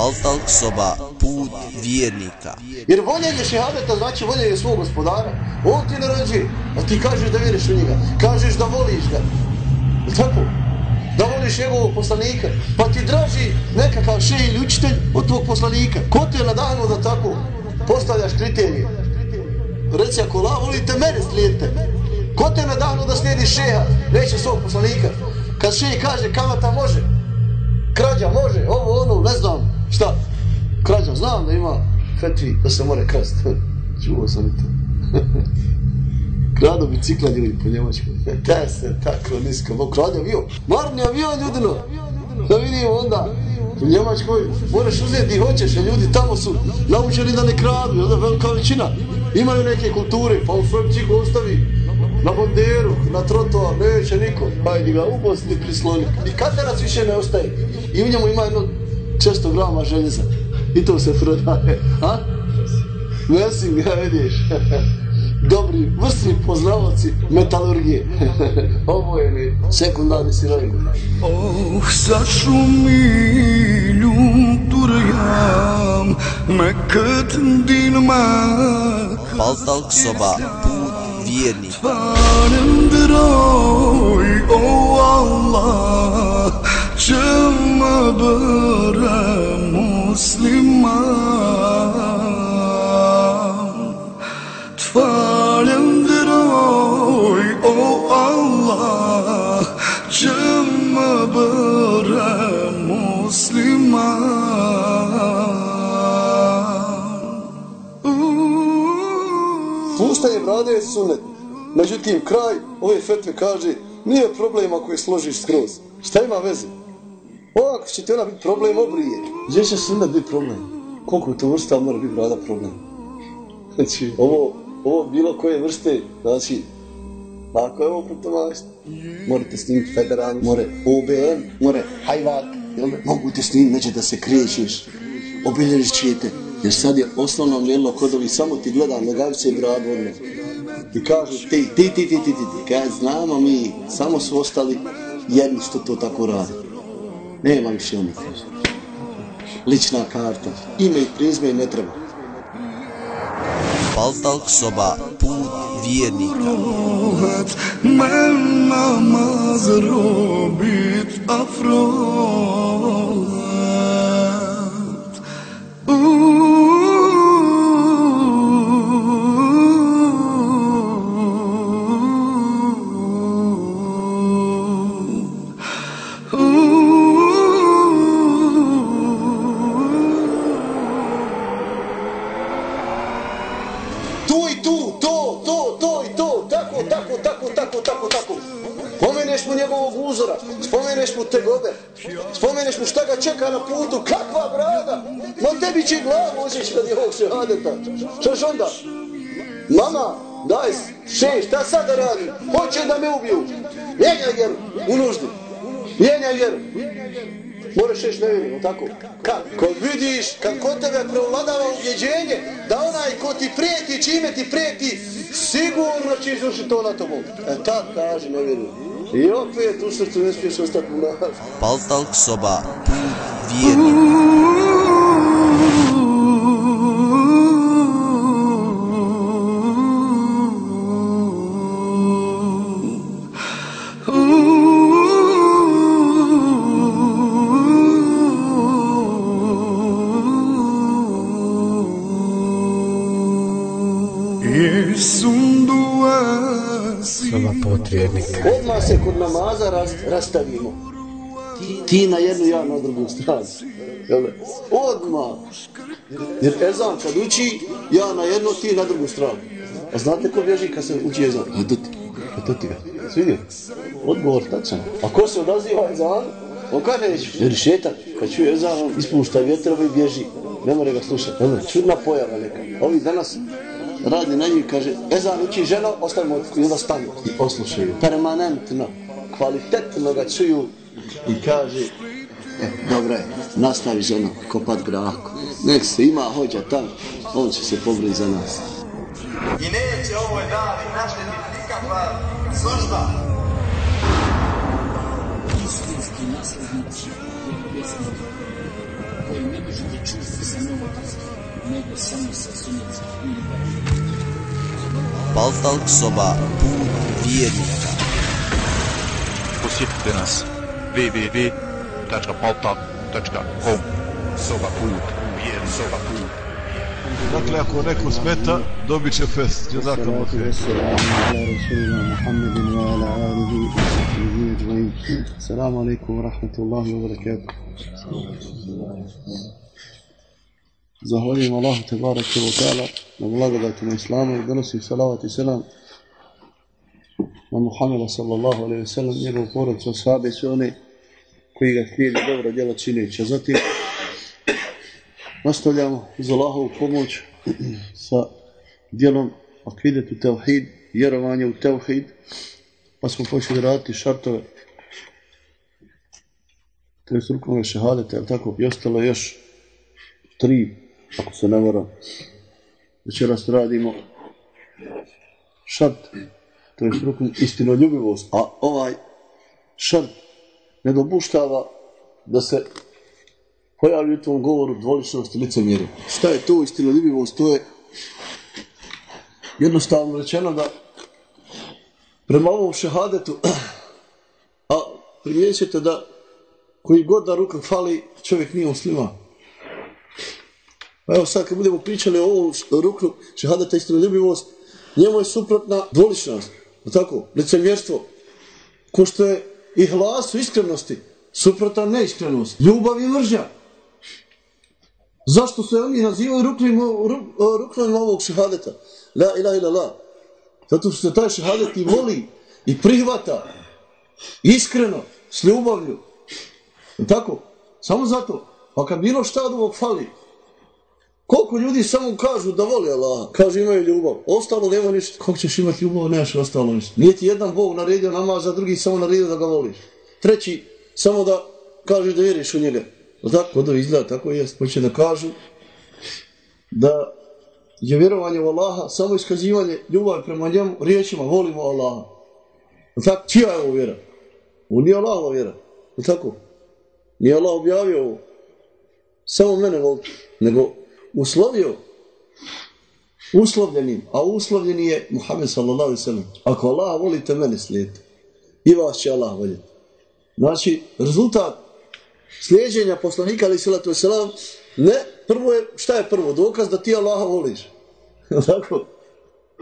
Faltalk soba put vjernika. Jer voljenje šehadeta znači voljenje svog gospodara. On ti naređuje, a ti kažeš da vjeriš u njega. Kažeš da voliš ga. Je tako? Da voliš njegovog poslanika. Pa ti draži nekakav šej ili učitelj od tvog poslanika. Ko te je nadahnuo da tako postavljaš kriterije? Reci ako la volite mene slijedite. Ko te je nadahnuo da slijedi šeha? Neće svog poslanika. Kad šej kaže kamata može. Krađa može. Ovo ono ne znam šta. Krađa znam da ima fetvi da se more krast. Čuo sam to. Krado bicikla ljudi po Njemačkoj. Da se tako nisko. Bo krade avion. Marni avion ljudino. Da vidimo onda. U Njemačkoj moraš uzeti i hoćeš, jer ljudi tamo su naučeni da ne kradu, onda da velika većina. Imaju neke kulture, pa u svojom čiku ostavi na banderu, na trotoar, neće niko. Hajde ga u Bosni prisloni. I katerac više ne ostaje. I u njemu ima jedno 600 grama željeza. I to se prodaje. A? Mesim ga, vidiš. Dobri, vrsni poznavaci metalurgije. Ovo je mi sekundarni sirovin. Oh, sa šumilju turjam, me kët din mak. Faltalk soba put vjernika. Falem droj, oh Allah, që më bërë musliman. Të falem droj, oh Allah, që më bërë musliman. Puštanje brade je sunet. Međutim, kraj ove fetve kaže nije problem ako je složiš skroz. Šta ima veze? O, ako će ti ona biti problem obrije. Gdje će sunet biti problem? Koliko to vrsta mora biti brada problem? Znači, ovo, ovo bilo koje vrste, znači, ako je ovo protomašno, morate snimiti federalni, more OBN, more hajvat, jel da? Mogu te snimiti, neće da se krećeš, obilježit ćete, jer sad je osnovno mjerilo kod ovih, samo ti gleda nogavice i bradu odmah. I kažu ti, ti, ti, ti, ti, ti, ti, kaj znamo mi, samo su ostali jedni što to tako radi. Nema više oni kaže. Lična karta, ime i prizme i ne treba. Faltalk soba put vjernika. Rohet me namaz robit uzora, spomeneš mu tegobe, spomeneš mu šta ga čeka na putu, kakva brada, ma tebi će glavu uzeti kad je ovog šehadeta. Češ onda? Mama, daj, še, šta sad da radim? Hoće da me ubiju. Mijenjaj vjeru, u nuždi. Mijenjaj vjeru. Moraš reći ne tako? Kad? Kad vidiš, kad kod tebe prevladava ubjeđenje, da onaj ko ti prijeti, čime ti prijeti, sigurno će izvršiti to na tobom. E tad kaže, ne vjerujem. I opet u srcu ne smiješ ostati u nas. Se kod namaza rast, rastavimo. Ti na jednu, ja na drugu stranu. Jel? Odmah. Jer ezan kad uči, ja na jednu, ti na drugu stranu. A znate ko bježi kad se uči ezan? A to ti. A to ti ga. Svidio? Odgovor tačan. A ko se odaziva ezan? On kaže neću. Jer šetan, kad čuje ezan, ispušta vjetrove i bježi. Ne more ga slušati. Čudna pojava neka. Ovi danas radi na njih, kaže, Ezan uči ženo, ostavimo i onda stanu i poslušaju. Permanentno, kvalitetno ga čuju i kaže, e, dobro je, nastavi ženo, kopat graku. Nek se ima hođa tam, on će se pobriti za nas. I neće ovoj dali naštetiti nikakva služba. istinski naslednici koji ne možete čusti sa novotarskih, nego samo sa sunnetskih knjiga. Baltalk soba pun vjernika. Posjetite nas www.baltalk.com Soba pun vjernika. Soba pun Dakle, ako neko smeta, dobit će fest. Jazakam Assalamu alaikum wa rahmatullahi wa barakatuh. Zahvaljujem Allahu Tebareke wa ta'ala na blagodatima islamu i donosim salavat i selam na Muhammeda sallallahu alaihi wa sallam, njegov porodicu, sahabe i sve one koji ga slijedi dobro djela čineći. A zatim nastavljamo uz Allahovu pomoć sa djelom akidetu tevhid, vjerovanje u tevhid, pa smo počeli raditi šartove to je šehadete, ali tako, i ostalo još tri, ako se ne varam. Večeras radimo šart, to je rukn istinoljubivost, a ovaj šart ne dopuštava da se pojavi u tvom govoru dvoličnost i licemjerje. Šta je to istinoljubivost? To je jednostavno rečeno da prema ovom šehadetu, a primjećete da koji god da ruka fali, čovjek nije musliman. Pa evo sad kad budemo pričali o ovom ruknu šehadeta istinoljubivost, njemu je suprotna dvoličnost, tako, licemjerstvo, ko što je i hlas u iskrenosti, suprotna neiskrenost, ljubav i mržnja. Zašto se oni nazivaju ruknim, ruk, ruknom ovog šehadeta? La ilaha ila la. Zato što se taj šehadet i voli i prihvata iskreno, s ljubavlju. Tako? Samo zato. Pa kad bilo šta od ovog fali, koliko ljudi samo kažu da voli Allaha, kažu imaju ljubav, ostalo nema ništa. Kako ćeš imati ljubav, nemaš ostalo ništa. Nije ti jedan Bog naredio namaz, a drugi samo naredio da ga voliš. Treći, samo da kažeš da vjeriš u njega. Je tako? Kod izgleda, tako jest. Hoće da kažu da je vjerovanje u Allaha samo iskazivanje ljubavi prema njemu riječima volimo Allaha. Je tako? Čija je ovo vjera? Ovo nije Allahova vjera. Je tako? Nije Allah objavio ovo. Samo mene volite. Nego uslovio uslovljenim, a uslovljeni je Muhammed sallallahu alaihi sallam. Ako Allah volite, mene slijedite. I vas će Allah voljeti. Znači, rezultat slijedženja poslanika alaihi sallatu sallam, ne, prvo je, šta je prvo? Dokaz da ti Allaha voliš. tako?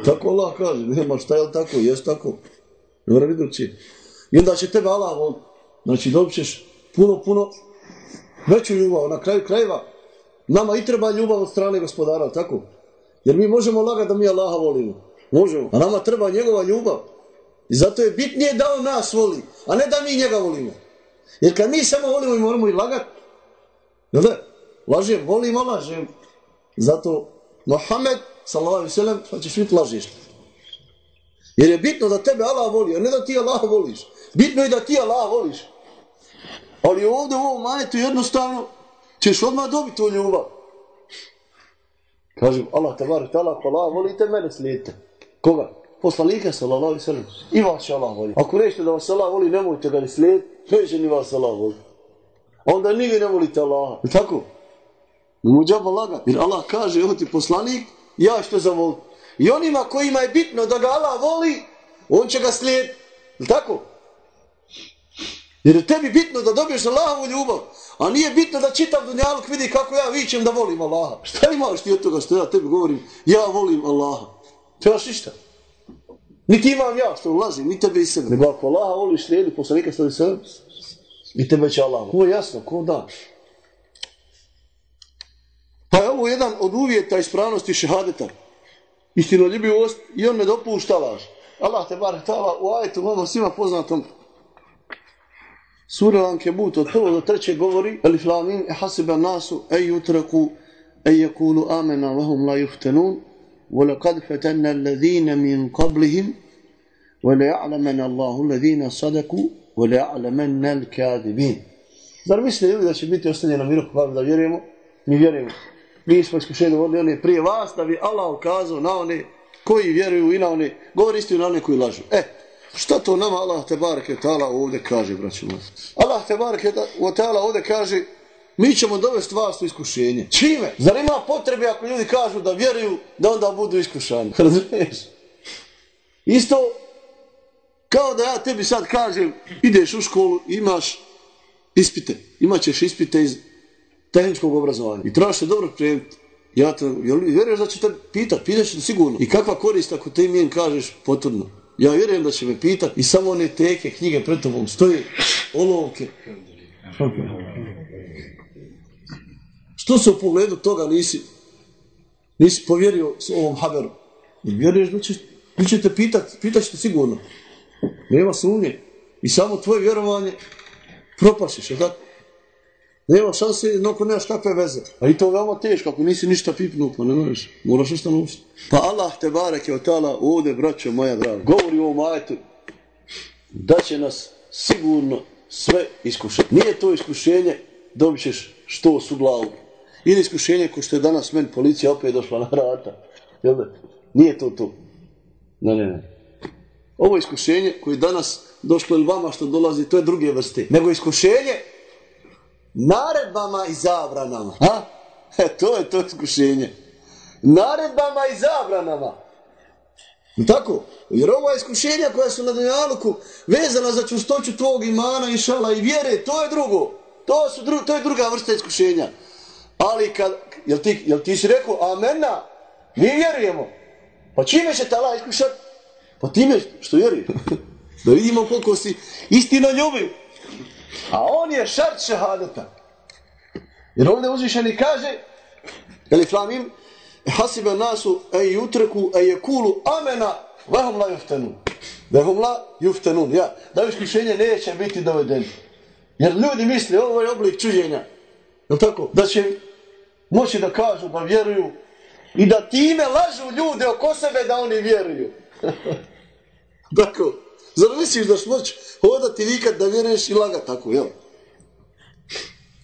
Tako Allah kaže, nema šta je tako, jes tako. Ne mora biti. I onda će tebe Allah voliti. Znači, dobit ćeš puno, puno veću ljubav. Na kraju krajeva, nama i treba ljubav od strane gospodara, tako? Jer mi možemo lagati da mi Allaha volimo. Možemo. A nama treba njegova ljubav. I zato je bitnije da on nas voli, a ne da mi njega volimo. Jer kad mi samo volimo i moramo i lagati, jel da? Lažem, volimo, lažem. Zato Mohamed, sallallahu alaihi sallam, pa ćeš biti lažiš. Jer je bitno da tebe Allah voli, a ne da ti Allah voliš. Bitno je da ti Allah voliš. Ali ovdje u ovom majetu jednostavno ćeš odmah dobiti tu ljubav. Kažem, Allah te bar tala, pa Allah volite mene slijedite. Koga? Poslanika sallallahu alaihi sallam. I vas će Allah voli. Ako nećete da vas Allah voli, nemojte ga ni slijed, neće ni vas Allah voli. Onda ni vi ne volite Allaha. Je tako? Ne mu džaba laga. Jer Allah kaže, evo ti poslanik, ja što za. I onima kojima je bitno da ga Allah voli, on će ga slijed. Je tako? Jer je tebi bitno da dobiješ Allahovu ljubav, a nije bitno da čitav dunjaluk vidi kako ja vićem da volim Allaha. Šta imaš ti od toga što ja tebi govorim? Ja volim Allaha. Trebaš ništa. Niti imam ja što ulazim, ni tebe i sebe. Nego ako Allaha voliš slijedi poslanika je sebe, i tebe će Allah. Ovo je jasno, ko da? Pa je ovo jedan od uvjeta ispravnosti šehadeta. Istinoljubivost i on ne dopušta laž. Allah te bar htala u ajetu, ovo svima poznatom Sura Ankebut od prvog do trećeg govori Alif lamim e hasiba nasu e yutraku e yakulu amena lahum la yuftanun ولقد فتنا الذين من قبلهم وليعلمن الله الذين صدقوا وليعلمن الكاذبين Zar misle ljudi da će biti ostavljeno miru pa da vjerujemo? Mi vjerujemo. Mi smo iskušeni vodili one prije vas da bi Allah ukazao na one koji vjeruju i na one, govori istinu na one koji lažu. E, Šta to nama Allah te bareke ta'ala ovdje kaže, braćo moji? Allah te bareke ta'ala ovdje kaže mi ćemo dovesti vas u iskušenje. Čime? Zar ima potrebe ako ljudi kažu da vjeruju, da onda budu iskušani? Razumiješ? Isto kao da ja tebi sad kažem, ideš u školu, imaš ispite, imaćeš ispite iz tehničkog obrazovanja i trebaš se dobro pripremiti. Ja te, jel, vjeruješ da će te pitat, pitaš te sigurno. I kakva korist ako te im kažeš potvrdno? Ja vjerujem da će me pitat i samo one teke, knjige pred tobom stoje, olovke. Što se u pogledu toga nisi, nisi povjerio s ovom haberu? I vjeruješ da će, vi ćete pitat, pitat će sigurno. Nema sumnje. I samo tvoje vjerovanje propašiš, je tako? Nema šanse, noko nemaš kakve veze. A i to veoma teško, ako nisi ništa pipnuo, pa ne možeš. Moraš ništa naučiti. Pa Allah te barek je otala ovde, braćo moja draga. Govori u ovom ajetu da će nas sigurno sve iskušati. Nije to iskušenje, dobit ćeš što su glavu. Ili iskušenje ko što je danas meni policija opet došla na vrata. Jel da? Nije to to. Ne, ne, ne. Ovo iskušenje koje danas došlo ili vama što dolazi, to je druge vrste. Nego iskušenje naredbama i zabranama. Ha? E, to je to iskušenje. Naredbama i zabranama. Tako? Jer ova iskušenja koja su na Dunjaluku vezana za čustoću tvog imana, išala i vjere, to je drugo. To, su dru, to je druga vrsta iskušenja. Ali kad, jel ti, jel ti si rekao, amena, mi vjerujemo. Pa čime će tala iskušati? Pa time što vjeruješ. da vidimo koliko si istino ljubiv. A on je šart šehadeta. Jer ovdje uzvišeni kaže, jel flamim, hasibe nasu e jutreku e je kulu amena vahum la juftenun. Vahum la juftenun. Ja, da iskušenje neće biti dovedeno. Jer ljudi misle, ovo je oblik čuđenja. Je tako? Da će moći da kažu da vjeruju i da time lažu ljude oko sebe da oni vjeruju. tako. Zar misliš da šmoć hodati nikad da vjeruješ i laga tako, jel?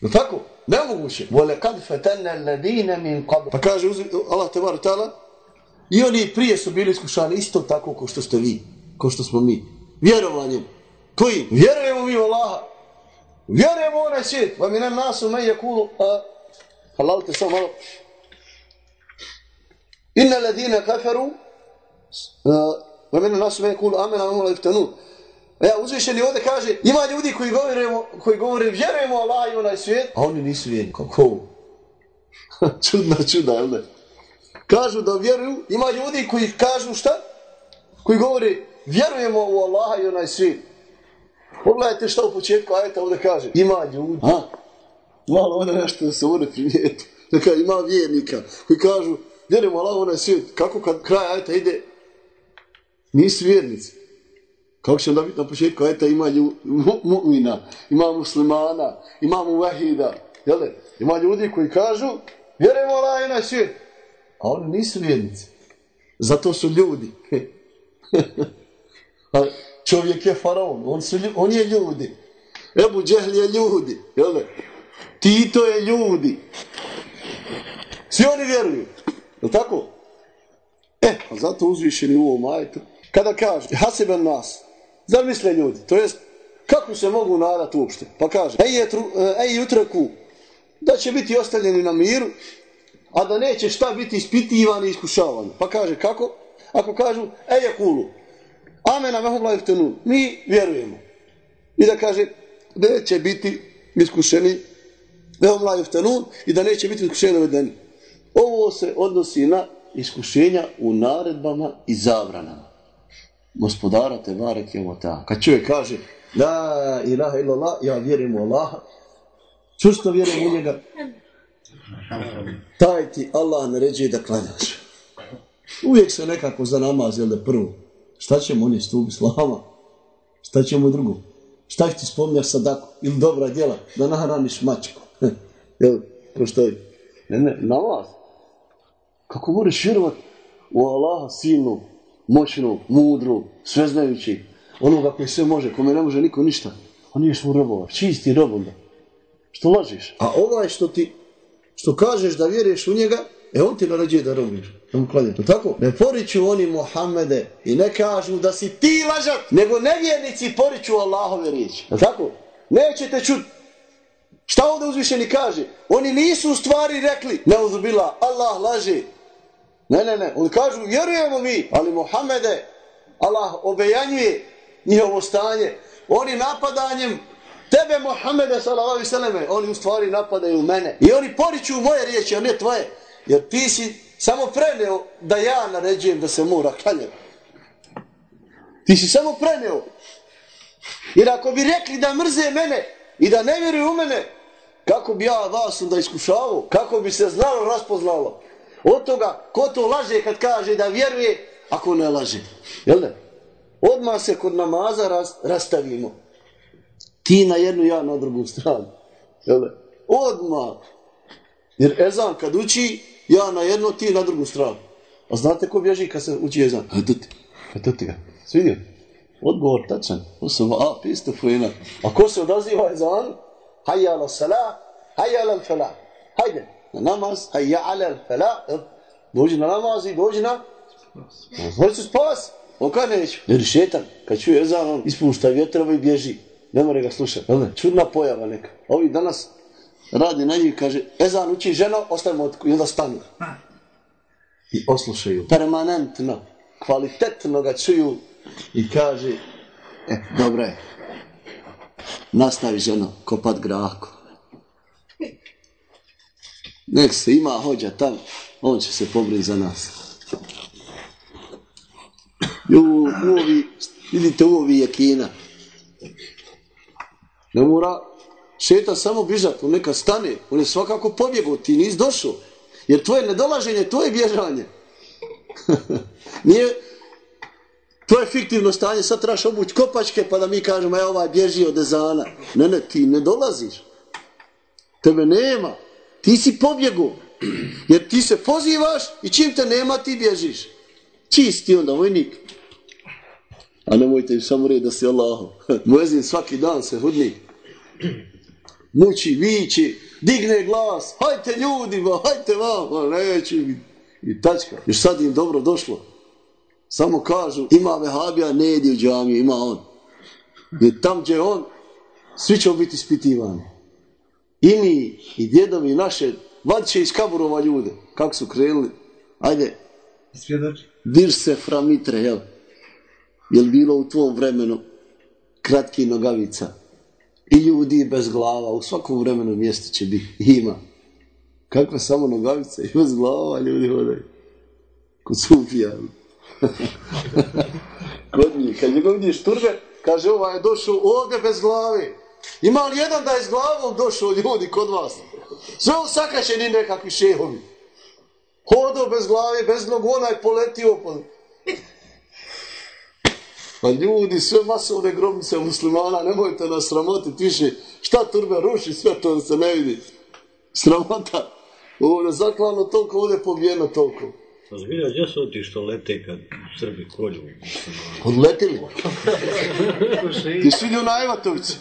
Je tako? Nemoguće. Pa kaže Allah te var ta'ala, i oni prije su bili iskušani isto tako kao što ste vi, kao što smo mi. Vjerovanjem. Koji? Vjerujemo mi u Allaha. Vjerujemo u onaj svijet. Va minem nasu me je kulu. Halal te samo malo. Inna ledine kaferu. Minem nasu me kulu. Amena umala iftanu. Ja, uzvišeni ovdje kaže, ima ljudi koji govore, koji govore vjerujemo Allah i onaj svijet, a oni nisu vjerni. Kako? čudna čuda, jel ne? Kažu da vjeruju, ima ljudi koji kažu šta? Koji govore, vjerujemo u Allaha i onaj svijet. Pogledajte šta u početku ajeta ovdje kaže. Ima ljudi. Ha? Malo ovdje nešto se ovdje primijeti. Neka ima vjernika koji kažu, vjerujemo Allah i onaj svijet. Kako kad kraj ajeta ide? Nisu vjernici. Kako će onda biti na početku, ajta ima mu'mina, ima muslimana, ima muvahida, jel da? Ima ljudi koji kažu, vjerujemo Allah i na svijet. A oni nisu vjernici. Zato su ljudi. A čovjek je faraon, on, su, on je ljudi. Ebu Džehl je ljudi, jel da? Tito je ljudi. Svi oni vjeruju. Je tako? E, a zato uzvišeni u ovom ajtu. Kada kaže, hasiben nas, Zar misle ljudi? To jest, kako se mogu nadati uopšte? Pa kaže, ej, jetru, eh, ej jutraku, da će biti ostavljeni na miru, a da neće šta biti ispitivani i iskušavani. Pa kaže, kako? Ako kažu, ej je kulu, amena mehum la mi vjerujemo. I da kaže, da neće biti iskušeni mehum la i da neće biti iskušeni uvedeni. Ovo se odnosi na iskušenja u naredbama i zabranama gospodara te barek je ta. Kad čovjek kaže la ilaha illallah, ja vjerujem u Allaha, čusto vjerujem u njega, taj ti Allah naređuje da klanjaš. Uvijek se nekako za namaz, jel da prvo, šta ćemo oni stupi slava, šta ćemo drugo, šta ti spomnjaš sadako ili dobra djela, da nahraniš mačku. jel, to što je? Ne, ne, namaz. Kako moraš vjerovat u Allaha sinu, moćnog, mudrog, sveznajući, onoga koji sve može, kome ne može niko ništa. On nije svoj robova, čisti rob onda. Što lažiš? A ovaj što ti, što kažeš da vjeruješ u njega, e on ti narađuje da robiš. Da mu kladje. Tako? Ne poriču oni Mohamede i ne kažu da si ti lažat, nego nevjernici poriču Allahove riječi. Je tako? Nećete čut Šta ovdje uzvišeni kaže? Oni nisu u stvari rekli, ne uzubila, Allah laže. Ne, ne, ne, oni kažu, vjerujemo mi, ali Mohamede, Allah obejanjuje njihovo stanje. Oni napadanjem tebe, Mohamede, sallallahu alaihi oni u stvari napadaju mene. I oni poriču moje riječi, a ne tvoje. Jer ti si samo preneo da ja naređujem da se mora klanjati. Ti si samo preneo. Jer ako bi rekli da mrze mene i da ne vjeruju u mene, kako bi ja vas onda iskušavao? Kako bi se znalo, raspoznalo? Od toga, ko to laže kad kaže da vjeruje, ako ne laže. Jel ne? Odmah se kod namaza raz, rastavimo. Ti na jednu, ja na drugu stranu. Jel ne? Odmah. Jer ezan kad uči, ja na jednu, ti na drugu stranu. A znate ko bježi kad se uči ezan? Eto ti. tu ti ga. Svidio? Odgovor tačan. Osoba, a, pisto fujena. A ko se odaziva ezan? Hayya ala salah, hayya ala falah. Hajde, na namaz, hayya ala falah. Dođi na namaz i dođi na... Hoću spas? On kad neću. Jer šetan, kad čuje ezan, on ispušta vjetrova i bježi. Ne more ga slušati. Čudna pojava neka. Ovi danas radi na njih kaže, ezan uči ženo, ostavimo i onda stanu. I oslušaju. Permanentno, kvalitetno ga čuju i kaže, e, dobro je, nastavi ženo kopat graku. Nek se ima hođa tam, on će se pobriti za nas. I u, u ovi, vidite u ovi jekina. Ne mora šeta samo bižat, on neka stane, on je svakako pobjegao, ti nis došao. Jer tvoje nedolaženje, to je bježanje. Nije, To je fiktivno stanje, sad trebaš obući kopačke pa da mi kažemo, ja ovaj bježi od ezana. Ne, ne, ti ne dolaziš. Tebe nema. Ti si pobjegu. Jer ti se pozivaš i čim te nema ti bježiš. Čisti onda vojnik. A nemojte im samo reći da si Allaho. Mojezin svaki dan se hudni. Muči, viči, digne glas. Hajte ljudi, ba, hajte vam. Neću. I tačka. Još sad im dobro došlo. Samo kažu, ima vehabija, ne jedi u džamiju, ima on. Jer tam gdje on, svi će biti ispitivani. I mi, i djedovi naše, vad će iz kaburova ljude. Kako su krenuli? Ajde. Dir se framitre, jel? Jel bilo u tvom vremenu kratki nogavica? I ljudi bez glava, u svakom vremenu mjesto će biti. Ima. Kakva samo nogavica i bez glava ljudi hodaju. Kod sufijani. Kod njih, kad njegov vidiš turbe, kaže ovaj je došao ovdje bez glave. Ima li jedan da je s glavom došao ljudi kod vas? Sve on sakašeni nekakvi šehovi. Hodao bez glave, bez nogu, onaj poletio. Pa... pa ljudi, sve masovne grobnice muslimana, nemojte nas sramotiti više. Šta turbe ruši, sve to se ne vidi. Sramota. Ovo je zaklano toliko, ovdje je pobijeno toliko. Pa zbilja, gdje su ti što lete kad Srbi kolju? Odletili. Ti si vidio na Ajvatovici.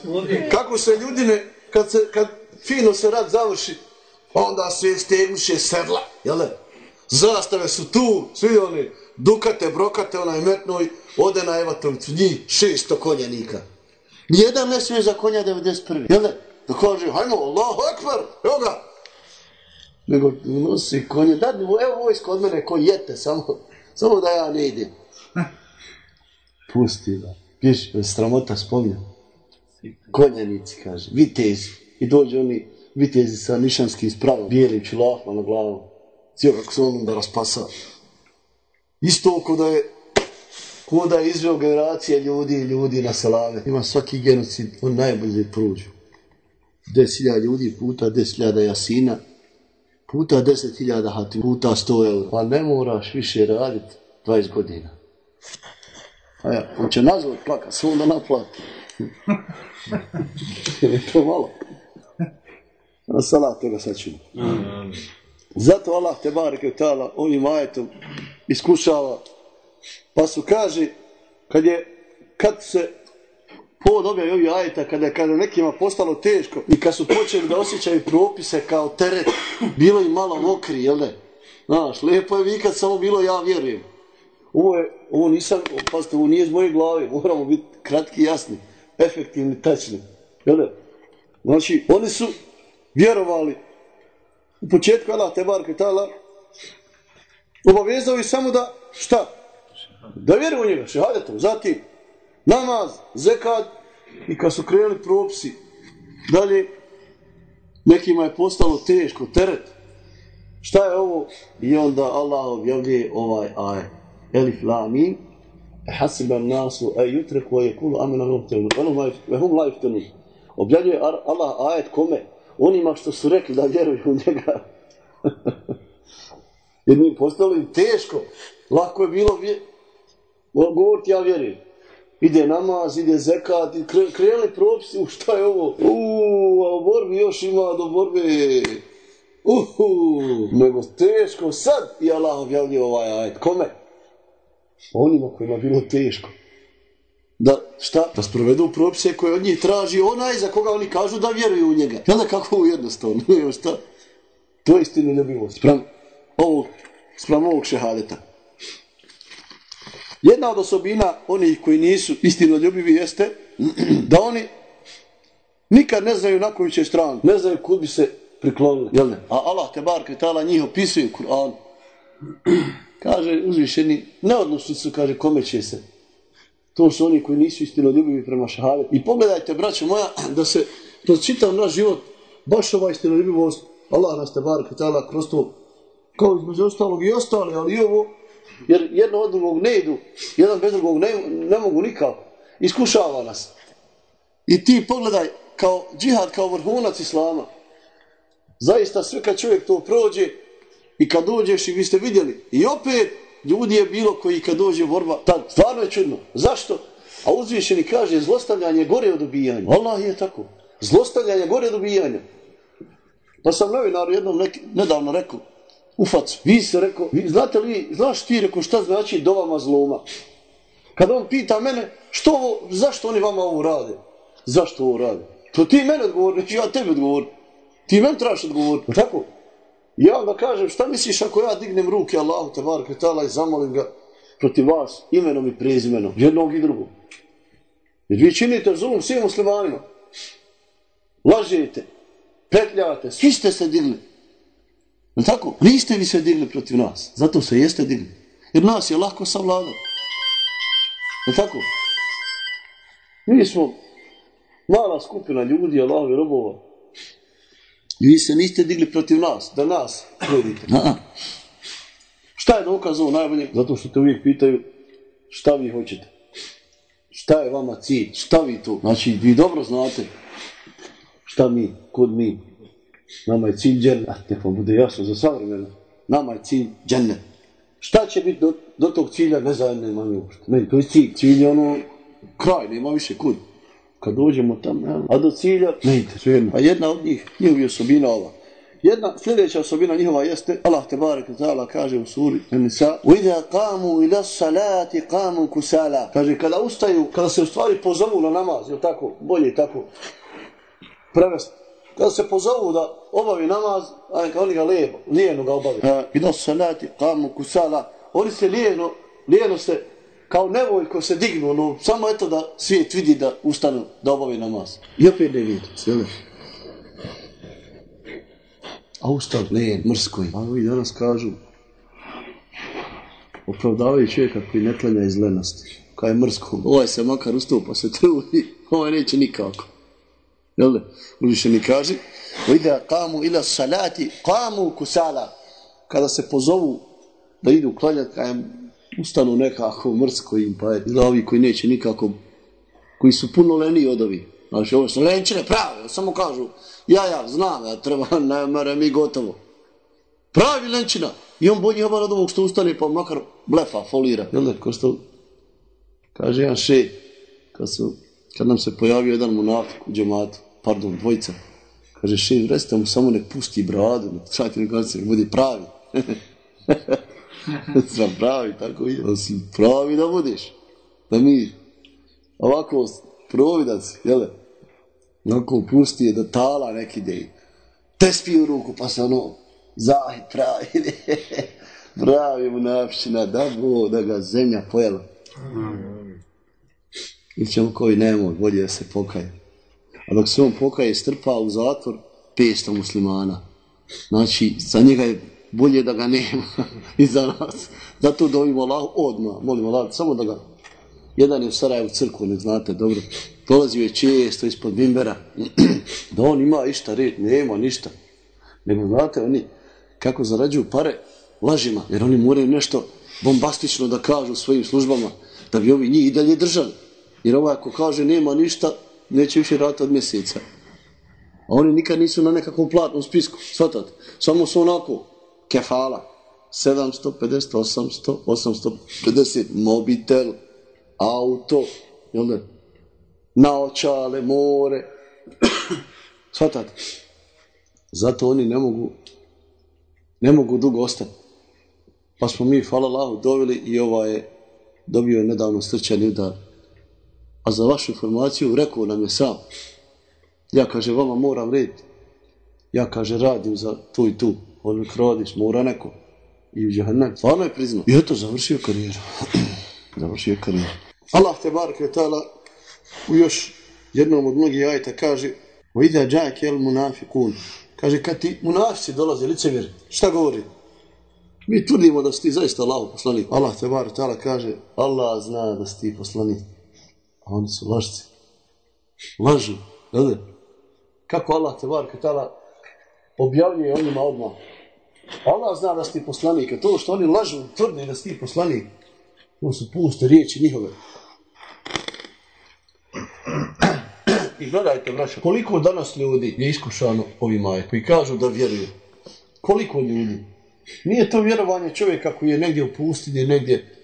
Kako se ljudine, kad, se, kad fino se rad završi, onda sve steguše sedla, jel? Zastave su tu, svi oni, dukate, brokate, onaj metnoj, ode na Evatovicu, njih šesto konjanika. Nijedan ne smije za konja 91. Jel? Da kaže, hajmo, Allahu Akbar, evo ga, nego nosi konje. Da, evo vojsko od mene ko jete, samo, samo da ja ne idem. Pusti da. Piš, stramota spominja. Konjanici, kaže, vitezi. I dođe oni vitezi sa nišanskim spravom, bijelim čulahma na glavu. Cijel kako se on da raspasa. Isto ko da je ko da je izveo generacije ljudi i ljudi na salave. Ima svaki genocid, on najbolje pruđu. Desilja ljudi puta, desilja jasina, puta 10.000 hati, puta 100 eura. Pa ne moraš više raditi 20 godina. A ja, on će nazvat plaka, se onda naplati. je to malo. Na salat toga sad ćemo. Zato Allah te bareke tala ovim ajetom iskušava. Pa su kaže, kad je, kad se povod objave ovih ajeta, kada je kada nekima postalo teško i kad su počeli da osjećaju propise kao teret, bilo im malo mokri, jel ne? Znaš, lijepo je vikat, samo bilo ja vjerujem. Ovo je, ovo nisam, pazite, ovo nije iz moje glave, moramo biti kratki, jasni, efektivni, tačni. Jel ne? Znači, oni su vjerovali u početku Allah te barke tala obavezao je samo da šta? Da vjeruju u njega, šehadetom. Zatim namaz, zekad i kad su krenuli propisi dalje nekima je postalo teško, teret. Šta je ovo? I onda Allah objavljuje ovaj aj. Elif la amin. Hasiba nasu a yutreku wa yakulu amina rabbukum. Wa la yaftanun. Objavljuje Allah ajet kome? Onima što su rekli da vjeruju u njega. Jer mi postalo im teško. Lako je bilo vje... govoriti ja vjerujem. Ide namaz, ide zekat, i kre, krenuli propisi, u šta je ovo? Uuu, a u borbi još ima do borbe. Uhu, nego teško sad i Allah objavljuje ovaj ajet. Kome? Onima kojima bilo teško. Da, šta? Da sprovedu propise koje od njih traži onaj za koga oni kažu da vjeruju u njega. Jel da kako u jednostavno? šta? To je istinu ljubivost. Sprem ovog, sprem ovog šehadeta. Jedna od osobina onih koji nisu istino ljubivi jeste da oni nikad ne znaju na koju će stranu. Ne znaju kud bi se priklonili. Jel ne? A Allah te bar kretala njih opisuje u Kur'anu. Kaže uzvišeni, neodnosni su, kaže, kome će se. To su oni koji nisu istino ljubivi prema šahadet. I pogledajte, braćo moja, da se kroz čitav naš život, baš ova istino ljubivost, Allah nas te bar kretala kroz to, kao između ostalog i ostali, ali i ovo, jer jedno od drugog ne idu, jedan bez drugog ne, ne mogu nikako. Iskušava nas. I ti pogledaj, kao džihad, kao vrhunac islama, zaista sve kad čovjek to prođe i kad dođeš i vi ste vidjeli, i opet ljudi je bilo koji kad dođe borba, tad stvarno je čudno. Zašto? A uzvišeni kaže, zlostavljanje gore od ubijanja. Allah je tako. Zlostavljanje gore od ubijanja. Pa sam novinaru jednom neki, nedavno rekao, ufac, vi ste rekao, vi, znate li, znaš ti rekao šta znači do vama zloma? Kad on pita mene, što ovo, zašto oni vama ovo rade? Zašto ovo rade? To ti mene odgovori, neću ja tebi odgovor. Ti meni trebaš odgovoriti. Tako? Ja vam kažem, šta misliš ako ja dignem ruke Allahu te bar kretala i zamolim ga protiv vas imenom i prezimenom, jednog i drugog. Jer vi činite zulum svim muslimanima. Lažete, petljate, svi ste se digli. Je tako? Niste vi se digli protiv nas. Zato se jeste digli. Jer nas je lako savladati. Je tako? Mi smo mala skupina ljudi, Allahovi robova. I vi se niste digli protiv nas, da nas predite. Šta je dokaz ovo najbolje? Zato što te uvijek pitaju šta vi hoćete. Šta je vama cilj? Šta vi to? Znači, vi dobro znate šta mi, kod mi, Nama je cilj džennet. Neka bude jasno za sva vremena. Nama je cilj džennet. Šta će biti do, do tog cilja? Ne znam, nema mi uopšte. Meni, to je cilj. Cilj je ono kraj, nema više kud. Kad dođemo tam, ne, a do cilja, ne ide, sve jedno. A jedna od njih, njihovi osobina ova. Jedna sljedeća osobina njihova jeste, Allah te barek ta'ala kaže u suri Nisa, وَإِذَا قَامُوا إِلَى الصَّلَاةِ قَامُوا كُسَالَا Kaže, kada ustaju, kada se u stvari pozovu na namaz, je tako, bolje tako, prevesti kada se pozovu da obavi namaz, a oni ga lijevo, lijeno ga obavi. I da salati kamu kusala, oni se lijeno, lijeno se kao nevoljko se dignu, ono, samo eto da svijet vidi da ustanu da obavi namaz. I opet ne vidi, sve A ustav lijen, mrsko im. A ovi danas kažu, opravdavaju čovjeka koji ne klanja iz lenosti. Kaj je mrsko, ovaj se makar ustupa se trudi, ovaj neće nikako. Jel? Uzvišeni kaže, vidi kamu ila salati, kamu kusala. Kada se pozovu da idu klanjati, kajem ustanu nekako mrsko im, pa ili ovi koji neće nikako, koji su puno leniji od ovi. Znači, ovo su lenčine, pravi, samo kažu, ja, ja, znam, ja treba, ne, mere, mi gotovo. Pravi lenčina. I on bolji obar od ovog što ustane, pa makar blefa, folira. Jel? Ko što kaže, jedan še, kad su kad nam se pojavio jedan monafik u džematu, pardon, dvojica, kaže, šef, recite mu samo nek pusti bradu, nek čajte nek gledajte, nek budi pravi. Sam pravi, tako je. Da pravi da budeš. Da mi ovako providac, jele, onako pusti je da tala neki dej. Tespi u ruku, pa se ono, zahid pravi, pravi mu napšina, da bo, da ga zemlja pojela. I ćemo koji nemoj, bolje da se pokaje. A dok se on pokaje strpa u zatvor, 500 muslimana. Znači, za njega je bolje da ga nema i za nas. Zato dovimo Allah odmah, molimo Allah, samo da ga... Jedan je u Sarajevu crkvu, ne znate, dobro. Dolazio je često ispod bimbera. da on ima išta red, nema ništa. Nego znate, oni kako zarađuju pare lažima, jer oni moraju nešto bombastično da kažu svojim službama, da bi ovi njih i dalje držali. Jer ovaj ako kaže nema ništa, neće više raditi od mjeseca. A oni nikad nisu na nekakvom platnom spisku, shvatate. Samo su onako, kefala, 750, 800, 850, mobitel, auto, jel da? Naočale, more. Shvatate? Zato oni ne mogu, ne mogu dugo ostati. Pa smo mi, hvala Allahu, doveli i ova je dobio nedavno srčani udar. A za vašu informaciju rekao nam je sam. Ja kaže, vama moram red. Ja kaže, radim za tu i tu. On mi radiš, mora neko. I u džahannem. Stvarno je priznao. I eto, završio karijeru. završio karijeru. Allah te barak je tala u još jednom od mnogih ajta kaže o ide džak el munafikun. Kaže, kad ti munafici dolaze, licevjer, šta govori? Mi tvrdimo da si ti zaista Allah poslanik. Allah te barak tala kaže, Allah zna da si ti poslanik. A oni su lažci. Lažu. Gledaj. Kako Allah te barak tala objavljuje onima odmah. Allah zna da si ti poslanik. A to što oni lažu, tvrde da si ti poslanik. To su puste riječi njihove. I gledajte, braćo, koliko danas ljudi je iskušano ovim ajetom i kažu da vjeruju. Koliko ljudi? Nije to vjerovanje čovjeka koji je negdje u pustinji, negdje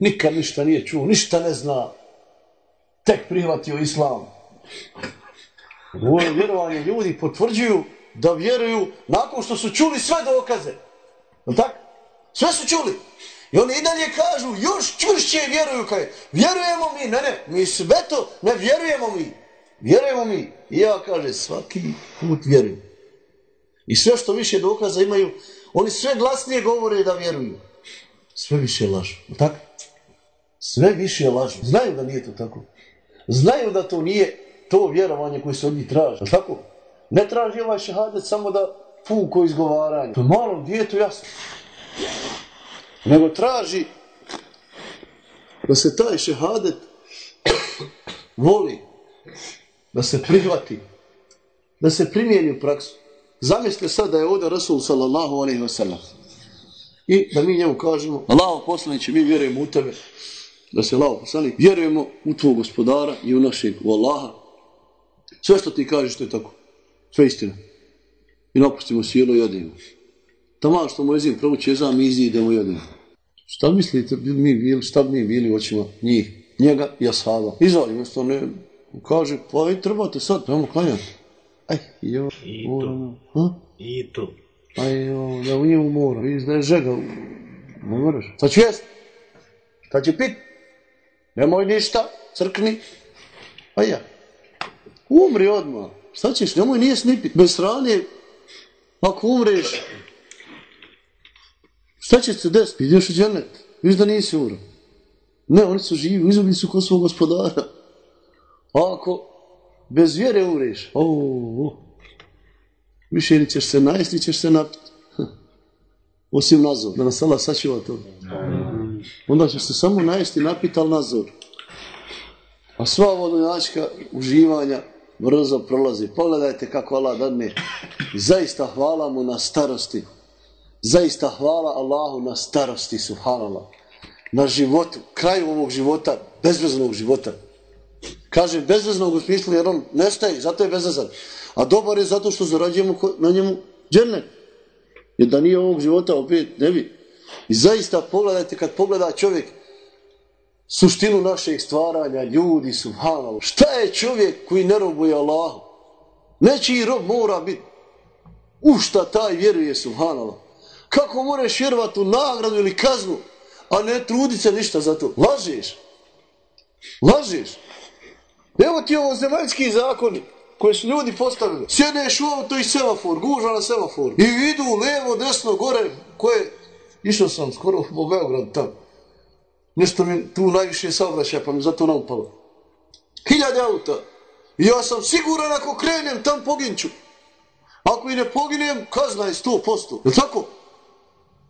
nikad ništa nije čuo, ništa ne zna, tek prihvatio islam. Moje vjerovanje ljudi potvrđuju da vjeruju nakon što su čuli sve dokaze. Je tako? Sve su čuli. I oni i dalje kažu, još čvršće vjeruju kaj. Vjerujemo mi, ne ne, mi sve to ne vjerujemo mi. Vjerujemo mi. I ja kaže, svaki put vjerujem. I sve što više dokaza imaju, oni sve glasnije govore da vjeruju. Sve više lažu. Tako? Sve više lažu. Znaju da nije to tako. Znaju da to nije to vjerovanje koje se od njih traže. Tako? Ne traži ovaj šehadet samo da puko izgovaranje. To je malom djetu jasno. Nego traži da se taj šehadet voli, da se prihvati, da se primijeni u praksu. Zamislite sad da je ovdje Rasul sallallahu alaihi wa sallam. I da mi njemu kažemo, Allaho poslaniće, mi vjerujemo u tebe, da se Allaho poslani, vjerujemo u tvog gospodara i u našeg, u Allaha. Sve što ti kažeš, to je tako. Sve istina. I napustimo sjelo i odimo. Tamo što mu jezim provući jezam, mi idemo i odimo. Šta mislite, mi bili, šta bi mi bili u očima njih, njega i Asaba? Izvali, mjesto ne, kaže, pa i trebate sad, trebamo klanjati. Aj, jo, I moramo. to. Ha? I to. Aj, jo, da u njemu mora. Vidiš da je žega. Ne moraš. Šta ću jest? Šta će pit? Nemoj ništa, crkni. A ja. Umri odmah. Šta ćeš? Nemoj nije snipit. Bez hrane, ako umreš, šta će se desiti? Ideš u džennet. Viš da nisi umro. Ne, oni su živi, izubili su kod svog gospodara. A ako bez vjere umreš, o, više ili ćeš se najesti, ćeš se napiti. Osim nazor, da nas Allah sačuva to. Onda će se samo najesti, napital ali nazor. A sva vodonjačka uživanja brzo prolazi. Pogledajte kako Allah dadne. Zaista hvala mu na starosti. Zaista hvala Allahu na starosti, subhanallah. Na životu, kraju ovog života, bezveznog života. Kaže bezveznog u smislu jer on nestaje, zato je bezvezan. A dobar je zato što zarađujemo na njemu džernet. Jer da nije ovog života opet ne bi. I zaista pogledajte kad pogleda čovjek suštinu našeg stvaranja, ljudi, subhanallah. Šta je čovjek koji ne robuje Allahu? Nečiji rob mora biti. U šta taj vjeruje, subhanalo? Kako moraš vjerovati u nagradu ili kaznu, a ne trudit se ništa za to? Lažeš. Lažeš. Evo ti ovo zemaljski zakoni koje su ljudi postavili. Sjedeš u auto i semafor, guža na semafor. I idu levo, desno, gore, koje... Išao sam skoro u Beograd tamo. Nešto mi tu najviše saobraćaja, pa mi zato naupalo. Hiljade auta. I ja sam siguran ako krenem tam poginću. Ako i ne poginem, kazna je 100%. Je tako?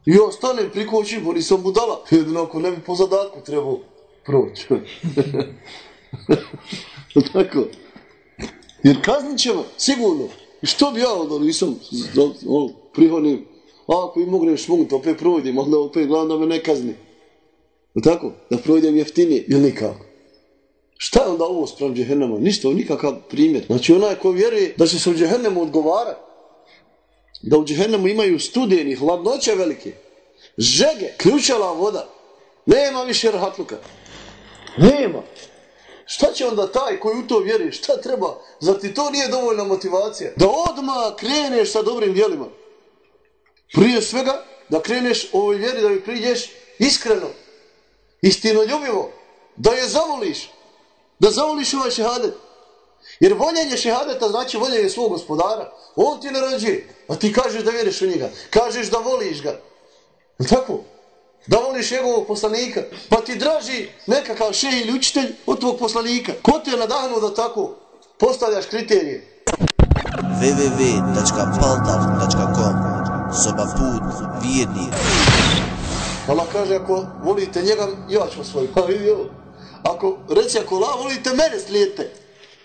I ja stanem, pri kući, bo nisam budala. Jedino ako ne bi po zadatku trebao proći. Je tako? Jer kaznit ćemo, sigurno. I što bi ja onda nisam ono. A ako im mogu nešto opet prođem, onda opet gledam da me ne kazni. Je tako? Da prođem jeftinije ili nikako. Šta je onda ovo sprem džehennema? Ništa, nikakav primjer. Znači onaj ko vjeruje da će se u džehennemu odgovarati, da u džehennemu imaju studijeni, hladnoće velike, žege, ključala voda, nema više rahatluka. Nema. Šta će onda taj koji u to vjeruje? Šta treba? Zar ti to nije dovoljna motivacija? Da odmah kreneš sa dobrim dijelima. Prije svega, da kreneš u ovoj vjeri, da mi priđeš iskreno, istinoljubivo, da je zavoliš, da zavoliš ovaj šehadet. Jer voljenje šehadeta znači voljenje svog gospodara. On ti narođuje, a ti kažeš da vjeriš u njega. Kažeš da voliš ga. Je tako? Da voliš njegovog poslanika. Pa ti draži nekakav šej ili učitelj od tvog poslanika. Ko te je nadahnuo da tako postavljaš kriterije? www.paltal.com Soba put vjernika Allah kaže ako volite njega, ja ću svoj. Pa vidi ovo. Ako, reci ako la volite mene slijedite.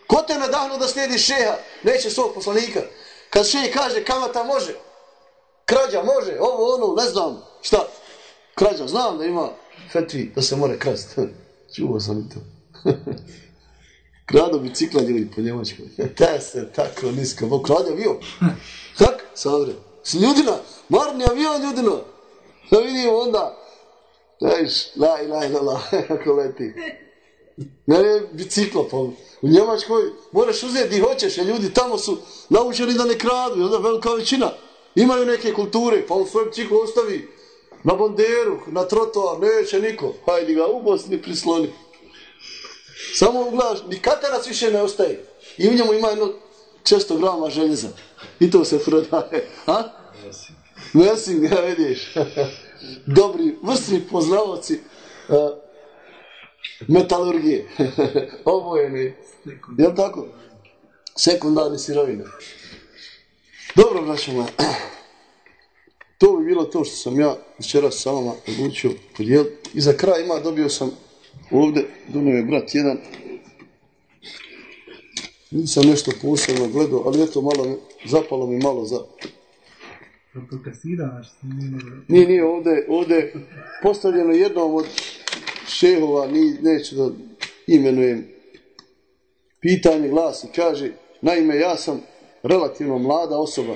Ko te nadahnuo da slijedi šeha? Neće svog poslanika. Kad šej kaže kamata može. Krađa može. Ovo ono, ne znam šta. Krađa, znam da ima fetvi da se more krast. Čuo sam i to. Krado bicikla djeli po Njemačkoj. Te se tako nisko. Bo krade avion. Tak, sadre. S ljudima. Marni avion ljudima. Da vidimo onda. Znaš, la ilaha illallah. Kako leti. Ne, ne, bicikla pa. U Njemačkoj moraš uzeti di hoćeš, jer ljudi tamo su naučeni da ne kradu, i onda velika većina. Imaju neke kulture, pa on svoj bicikl ostavi na banderu, na trotoar, neće niko. Hajde ga u Bosni prisloni. Samo uglaš, ni katanac više ne ostaje. I u njemu ima jedno 600 grama željeza. I to se prodaje. Ha? Mesim ga, vidiš. Dobri, vrstni poznavoci uh, metalurgije. Obojeni. Je tako? Sekundarne sirovine. Dobro, braćo moja. To bi bilo to što sam ja včera sa vama odlučio podijeliti. I za kraj ima, dobio sam ovdje, donio je brat jedan. Nisam nešto posebno gledao, ali eto malo zapalo mi malo za... Nije, nije ovdje, ovdje postavljeno jednom od šehova, ni, neću da imenujem, pitanje glasi, kaže, naime, ja sam relativno mlada osoba,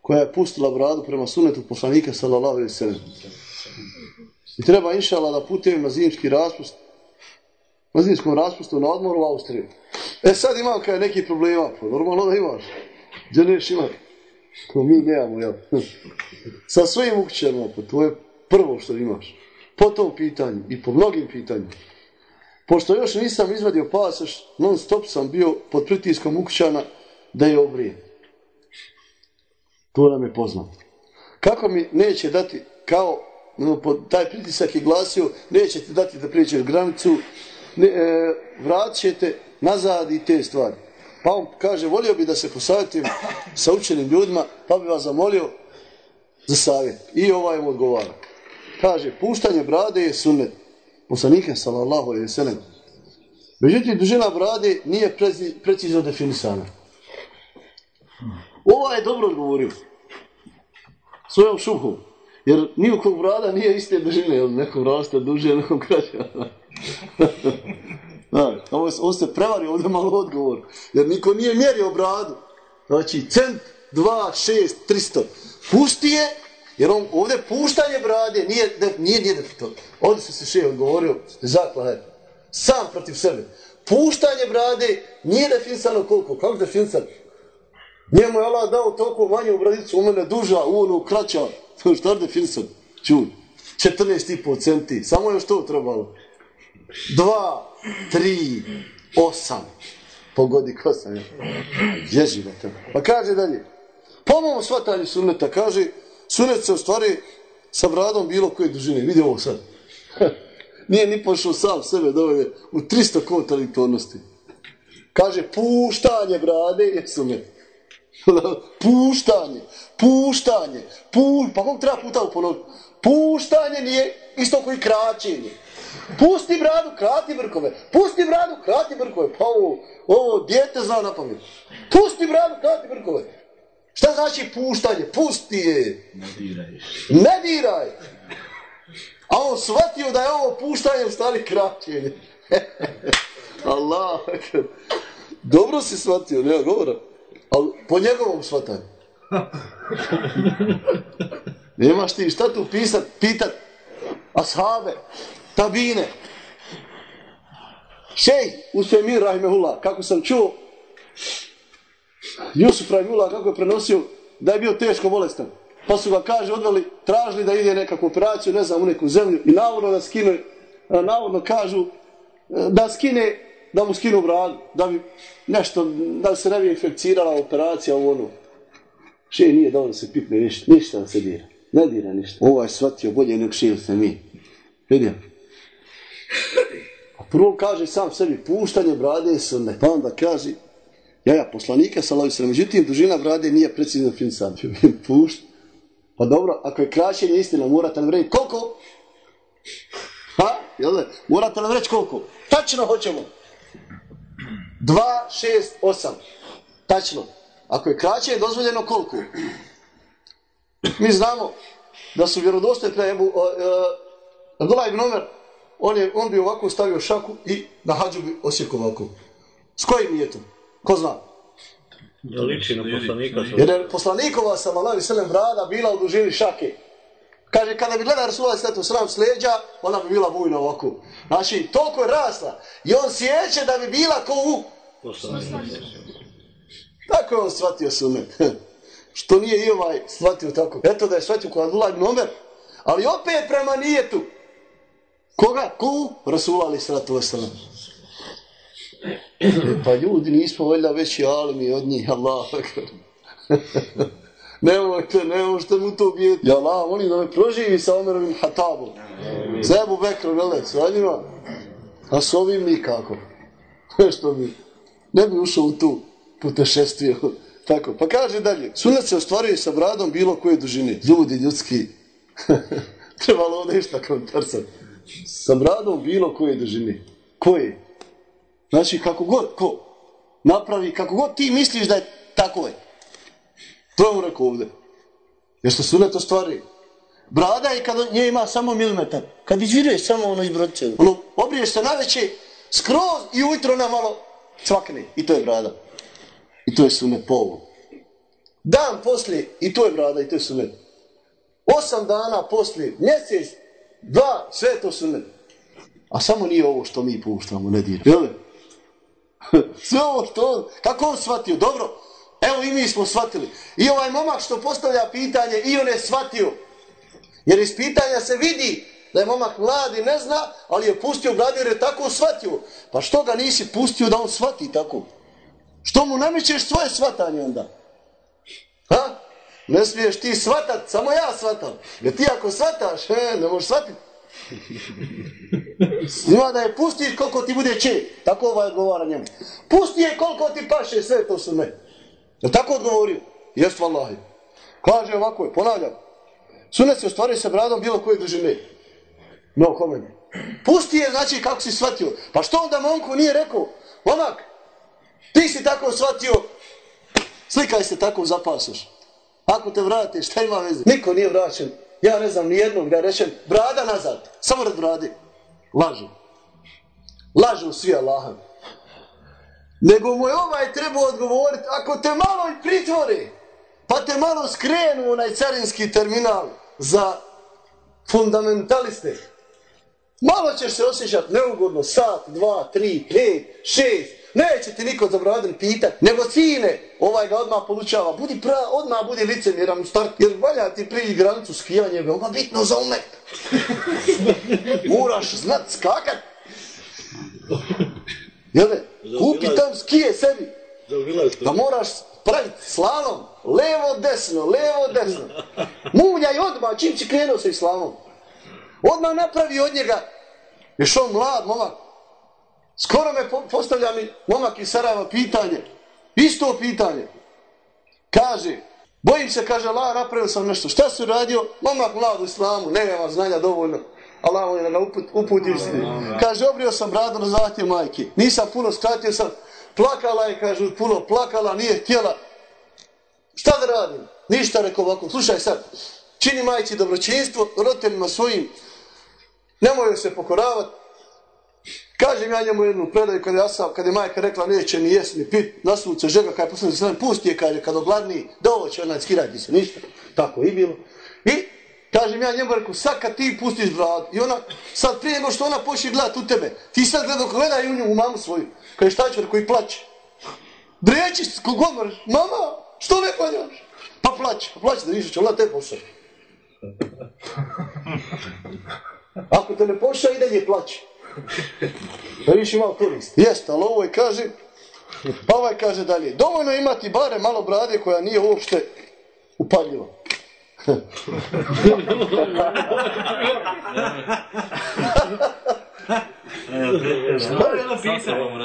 koja je pustila bradu prema sunetu poslanika sallallahu alejhi ve sellem. I treba inšala da putujem na zimski raspust, na zimskom raspustu na odmoru u Austriju. E sad imam kaj neki problema, pa normalno da imaš. Gdje neš imati? To mi nemamo, jel? Sa svojim ukućenima, pa to je prvo što imaš. Po tom pitanju i po mnogim pitanjima. Pošto još nisam izvadio pasoš, non stop sam bio pod pritiskom ukućana da je obrijem. To nam je poznato. Kako mi neće dati, kao no, pod, taj pritisak je glasio, neće ti dati da prijeđeš granicu, ne, e, vrat ćete nazad i te stvari. Pa on kaže, volio bi da se posavjetim sa učenim ljudima, pa bi vas zamolio za savjet. I ovaj mu odgovara. Kaže, puštanje brade je sunnet. Poslanike, sallallahu alaihi sallam. Međutim, dužina brade nije precizno definisana. Ova je dobro odgovorio. Svojom šuhom. Jer nijekog brada nije iste dužine. Nekom raste duže, nekom kraće. Da, ovo, ovo se prevari ovdje malo odgovor. Jer niko nije mjerio bradu. Znači, cent, dva, šest, tristo. Pusti je, jer on ovdje puštanje brade nije, ne, nije, nije definisano. Ovdje se se še odgovorio, zaklad sam protiv sebe. Puštanje brade nije definisano koliko. Kako definisano? Njemu je Allah dao toliko manju bradicu, u mene duža, u ono kraća. Šta je definisano? Čuj, 14,5 centi, samo je što trebalo. 2, 3, 8. Pogodi ko sam ja. Ježi to. Pa kaže dalje. Po mom shvatanju sunneta kaže, sunnet se ostvari sa bradom bilo koje dužine. Vidi ovo sad. Nije ni pošao sam sebe dovede u 300 kontradiktornosti. Kaže, puštanje brade je sunnet. puštanje, puštanje, pu, pa kog treba puta uponoviti? Puštanje nije isto koji kraćenje. Pusti bradu, krati brkove. Pusti bradu, krati brkove. Pa ovo, ovo djete zna na pamet. Pusti bradu, krati brkove. Šta znači puštanje? Pusti je. Ne diraj. Ne diraj. A on shvatio da je ovo puštanje u stvari kraćenje. Allah. Dobro si shvatio, nema govora. Ali po njegovom shvatanju. Nemaš ti šta tu pisat, pitat ashave, tabine. Šej, Usfemir Rahimehullah, kako sam čuo, Jusuf Rahimehullah kako je prenosio da je bio teško bolestan. Pa su ga, kaže, odveli, tražili da ide nekakvu operaciju, ne znam, u neku zemlju i navodno da skine, e, navodno kažu e, da skine, da mu skinu bradu, da bi nešto, da se ne bi infekcirala operacija u ono. Še nije da on se pipne ništa, ništa da se dira. Ne dira ništa. Ovo je shvatio bolje nego šej se. Vidim. A prvo kaže sam sebi, puštanje brade je sunnet. Pa onda kaže, ja, ja, poslanika sa lovi međutim, dužina brade nije precizno finisana. Pušt. Pa dobro, ako je kraćenje istina, morate nam reći koliko? Ha? Jel da? Morate nam reći koliko? Tačno hoćemo. 2, 6, 8. Tačno. Ako je kraćenje dozvoljeno koliko? Mi znamo da su vjerodostoje pre Ebu, uh, uh, Abdullah ibn Omer, on, je, on bi ovako stavio šaku i na hađu bi osjekao ovako. S kojim je to? Ko zna? Da liči na poslanika. Jer je poslanikova sa Malavi Selem brada bila u dužini šake. Kaže, kada bi gledao Rasulullah svetu sram s leđa, ona bi bila bujna ovako. Znači, toliko je rasla. I on sjeće da bi bila ko u... Tako je on shvatio sunet. Što nije i ovaj shvatio tako. Eto da je shvatio kod Abdullah ibn Omer. Ali opet prema nijetu. Koga? Ko? Rasula ali sratu wasalam. E, pa ljudi nismo valjda veći alimi od njih. Allah. Nemojte, nemojte mu to bijeti. Ja Allah, molim da me proživi sa Omerovim hatabom. Za Ebu Bekrom, jel ne, sa njima? A s ovim nikako. Što bi, ne bi ušao u tu putešestviju. Tako, pa kaže dalje. Sunet se ostvaruje sa bradom bilo koje dužine. Ljudi ljudski. Trebalo ovdje išta komentar. Sa bradom bilo koje držine. Koje? Znači, kako god, ko? Napravi, kako god ti misliš da je tako je. To je mu rekao ovdje. Jer što sunet ostvari. Brada je kada nje ima samo milimetar. Kad izviruješ samo ono izbrodice. Ono, obriješ se na veće, skroz i ujutro na malo cvakne. I to je brada. I to je sunet po ovom. Dan poslije, i to je brada, i to je sunet. Osam dana poslije, mjesec, Da, sve je to sunet. A samo nije ovo što mi puštamo, ne dira. Jel? sve ovo što on, kako on shvatio, dobro, evo i mi smo shvatili. I ovaj momak što postavlja pitanje, i on je shvatio. Jer iz pitanja se vidi da je momak mladi, ne zna, ali je pustio bradu jer je tako shvatio. Pa što ga nisi pustio da on shvati tako? Što mu namećeš svoje shvatanje onda? Ha? Ne smiješ ti shvatat, samo ja shvatam. Jer ti ako shvataš, he, ne možeš shvatiti. Ima da je pustiš koliko ti bude če. Tako ovaj odgovara njemu. Pusti je koliko ti paše, sve to su me. Je tako odgovorio? Jest vallahi. Kaže ovako je, ponavljam. Sunet se ostvaruje sa bradom bilo koje dužine. No, kome Pusti je, znači, kako si shvatio. Pa što onda momku nije rekao? Momak, ti si tako shvatio, slikaj se tako zapasuš. Ako te vratiš, šta ima veze? Niko nije vraćen. Ja ne znam ni jednog da rečem, brada nazad. Samo rad brade. Lažu. Lažu svi Allahom. Nego mu je ovaj trebao odgovoriti, ako te malo i pritvore, pa te malo skrenu onaj carinski terminal za fundamentaliste, malo ćeš se osjećati neugodno, sat, dva, tri, pet, šest, neće ti niko za bradin pitat, nego cine, ovaj ga odmah polučava, budi pra, odmah budi licemjeran u start, jer valja ti priji granicu skijanja, je veoma bitno za umet. Moraš znat skakat. Jel ne? Kupi tam skije sebi. Da moraš praviti slalom. Levo, desno, levo, desno. Muljaj odmah, čim si krenuo sa islamom. Odmah napravi od njega. Ješ on mlad, momak. Skoro me postavlja mi momak iz Sarajeva pitanje. Isto pitanje. Kaže, bojim se, kaže Allah, napravio sam nešto. Šta si radio? Momak mlad u islamu, nema znanja dovoljno. Allah mu je ga uput, uputi istini. Kaže, obrio sam bradu na zahtjev majke. Nisam puno skratio sam. Plakala je, kaže, puno plakala, nije htjela. Šta da radim? Ništa, rekao ovako. Slušaj sad, čini majci dobročinstvo, roditeljima svojim. Nemoj joj se pokoravati. Kažem ja njemu jednu predaju kad je, Asaf, kad je majka rekla neće ni jes ni pit, nasud se žega kada je poslanik sallam, pusti je kaže kad ogladni, doće ona skirati se, ništa. Tako i bilo. I kažem ja njemu rekao, sad kad ti pustiš brad, i ona, sad prije nego što ona počne gledat u tebe, ti sad gledao gledaj u nju, u mamu svoju, kada je šta će rekao i plaće. Breći, kogod moraš, mama, što ne klanjaš? Pa plaće, pa plaće da više će, ona te pošao. Ako te ne pošao, i dalje plaće. Da više imao korist. Jeste, ali ovo je kaže, pa ovaj kaže dalje, dovoljno imati bare malo brade koja nije uopšte upaljiva.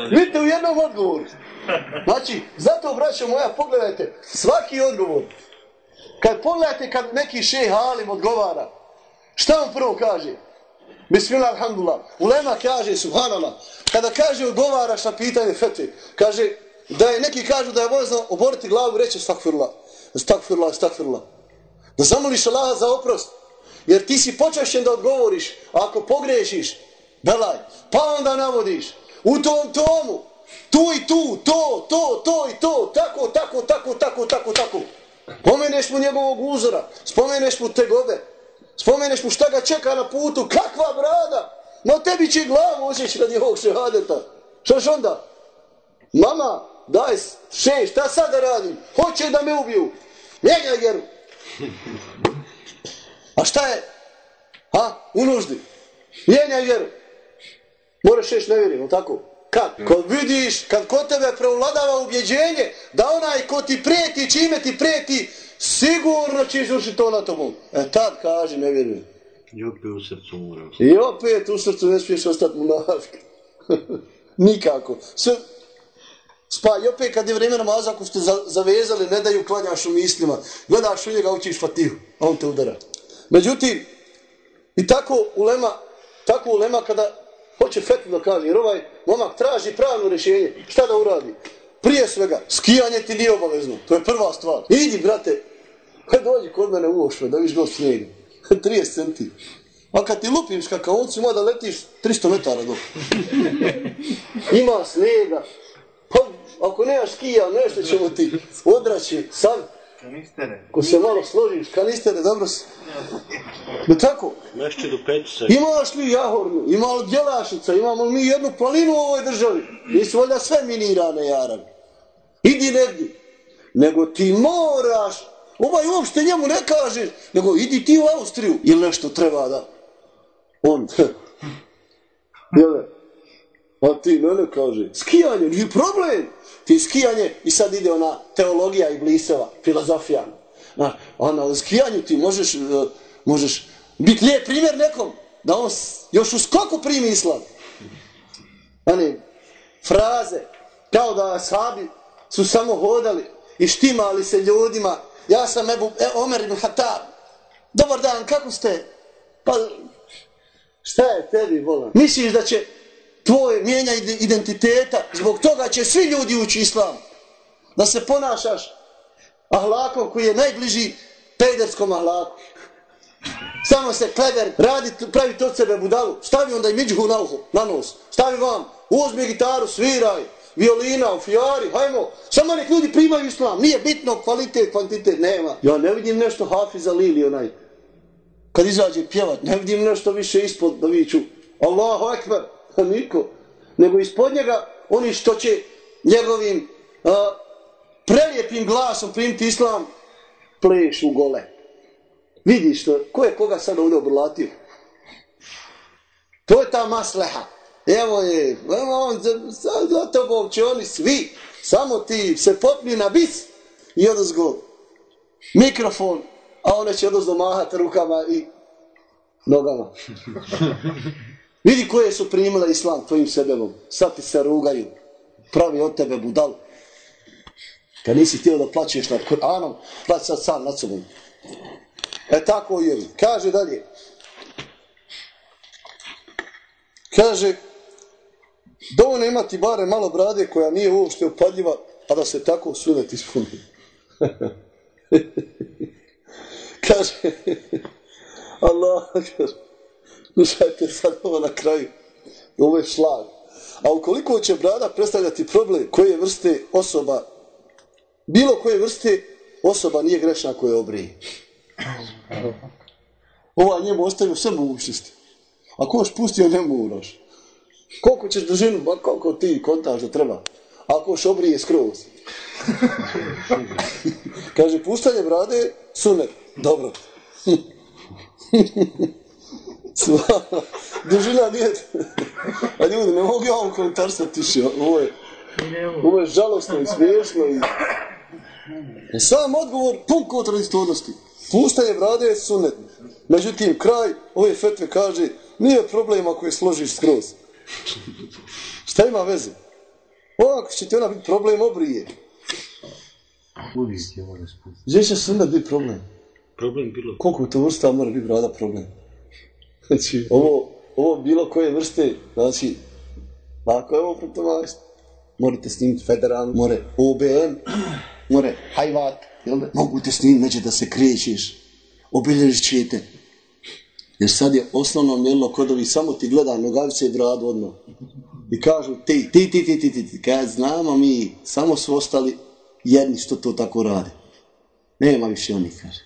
Vidite u jednom odgovoru. Znači, zato, braćo moja, pogledajte, svaki odgovor, kad pogledajte kad neki šeh alim odgovara, šta on prvo kaže? Bismillah, alhamdulillah. Ulema kaže, subhanallah, kada kaže odgovaraš na pitanje fetve, kaže, da je neki kažu da je vozno oboriti glavu i reći stakfirullah, stakfirullah, stakfirullah. Da zamoliš Allaha za oprost, jer ti si počašćen da odgovoriš, a ako pogrešiš, belaj, pa onda navodiš, u tom tomu, tu i tu, to, to, to i to, tako, tako, tako, tako, tako, tako. Pomeneš mu njegovog uzora, spomeneš mu tegobe, spomeneš mu šta ga čeka na putu, kakva brada, ma tebi će glavu osjeći radi ovog šehadeta. Štoš onda? Mama, daj še, šta sad da radim? Hoće da me ubiju. Mijenjaj vjeru. A šta je? Ha? U nuždi. Mijenjaj vjeru. Moraš šeš ne vjerim, tako? Kad? Kad vidiš, kad kod tebe preuvladava ubjeđenje, da onaj ko ti preti, čime ti preti, sigurno će izvršiti to na tobom. E tad kaži, ne vjerujem. I opet u srcu moram. I opet u srcu ne smiješ ostati munafik. Nikako. Sve, Spa, i opet kad je vrijeme namaza, ako ste za, zavezali, ne daju klanjaš u mislima. Gledaš u njega, učiš fatihu, a on te udara. Međutim, i tako ulema, tako ulema kada hoće fetu da kaže, jer ovaj momak traži pravno rješenje, šta da uradi? Prije svega, skijanje ti nije obavezno, to je prva stvar. Idi, brate, kaj dođi kod mene u ošve, da viš do snijega. 30 centi. A kad ti lupim skakavoncu, ima da letiš 300 metara dok. Ima snijega. Pa, ako nemaš skija, nešto ćemo ti odraći sad. Kanistere. Ko se malo složiš, kanistere, dobro si. Ne tako? Mešće do pečice. Imaš li jahornu, ima li djelašica, imamo li mi jednu planinu u ovoj državi? Nisu valjda sve minirane, jaran. Idi negdje. Nego ti moraš, ovaj uopšte njemu ne kaže, nego idi ti u Austriju. Ili nešto treba da. On, jele, a ti mene kaže, skijanje, nije problem. Ti skijanje i sad ide ona teologija i bliseva, filozofija. Znaš, a na skijanju ti možeš, uh, možeš biti lijep primjer nekom, da on s- još u skoku primi islam. Ani, fraze, kao da sahabi su samo hodali i štimali se ljudima. Ja sam Ebu, e, Omer ibn Hatab. Dobar dan, kako ste? Pa, šta je tebi, volan? Misliš da će tvoj mijenja ide- identiteta, zbog toga će svi ljudi ući islam. Da se ponašaš ahlakom koji je najbliži pederskom ahlaku. Samo se klever, radi, pravi od sebe budalu, stavi onda i miđuhu na uho, na nos, stavi vam, uzmi gitaru, sviraj, violina, u fijari, hajmo, samo nek ljudi primaju islam, nije bitno kvalitet, kvantitet, nema. Ja ne vidim nešto Hafiza Lili onaj, kad izađe pjevat, ne vidim nešto više ispod da viću, Allahu Akbar, niko, nego ispod njega oni što će njegovim uh, prelijepim glasom primiti islam, plešu gole. Vidiš to, ko je koga sad ovdje obrlatio? To je ta masleha. Evo je, evo on, za, za, za tobom će oni svi, samo ti se popni na bis i odozgo mikrofon, a one će odozgo mahati rukama i nogama. Vidi koje su primile islam tvojim sebebom. Sad ti se rugaju. Pravi od tebe budal. Kad nisi htio da plaćeš nad Kur'anom, plać sad sam nad sobom. E tako je. Kaže dalje. Kaže, dovoljno imati bare malo brade koja nije uopšte upadljiva, a da se tako sunet ispuni. kaže, Allah, kaže, slušajte sad ovo na kraju. Ovo je šlag. A ukoliko će brada predstavljati problem koje vrste osoba, bilo koje vrste osoba nije grešna koje obrije. Ova njemu ostavio sve mogućnosti. Ako još pustio, ne moraš. Koliko ćeš dužinu, ba koliko ti kontaš da treba. Ako još obrije skroz. Kaže, puštanje brade, sunet. Dobro. Dužina nije... A ljudi, ne mogu ja ovom komentar sad tiši. Ovo je, ovo je žalostno i smiješno. I... Sam odgovor pun kontradiktornosti. Puštanje brade je sunet. Međutim, kraj ove fetve kaže, nije problem ako je složiš skroz. Šta ima veze? Ovako će ti ona biti problem obrije. Uvijek je mora spustiti. Gdje će se onda biti problem? Problem bilo Koliko to vrsta mora biti brada problem? Znači, ovo, ovo bilo koje vrste, znači, lako je ovo protomajstvo. Morate snimiti federalno, more OBM, more hajvat, jel da? Mogu te snimiti, neće da se krećeš, obilježit ćete. Jer sad je osnovno mjerilo kod ovih, samo ti gleda nogavice i bradu odmah. I kažu ti, ti, ti, ti, ti, ti, ti. Kad znamo mi, samo su ostali jedni što to tako rade. Nema više oni, kaže.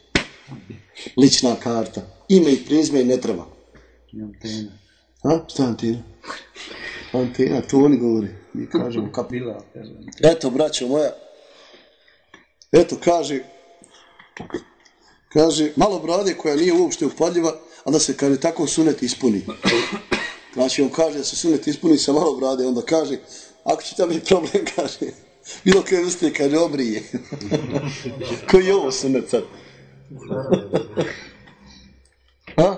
Lična karta. Ime i prizme i ne treba. antena. A? Šta je antina? Antena, to oni govori. Mi kažemo kap. Bila, Eto, braćo moja. Eto, kaže, kaže, malo brade koja nije uopšte upadljiva, onda se, kaže, tako sunet ispuni. Znači, on kaže da se sunet ispuni sa malo brade, onda kaže, ako će tamo biti problem, kaže, bilo koje vrste, kaže, obrije. Koji je ovo sunet sad? A?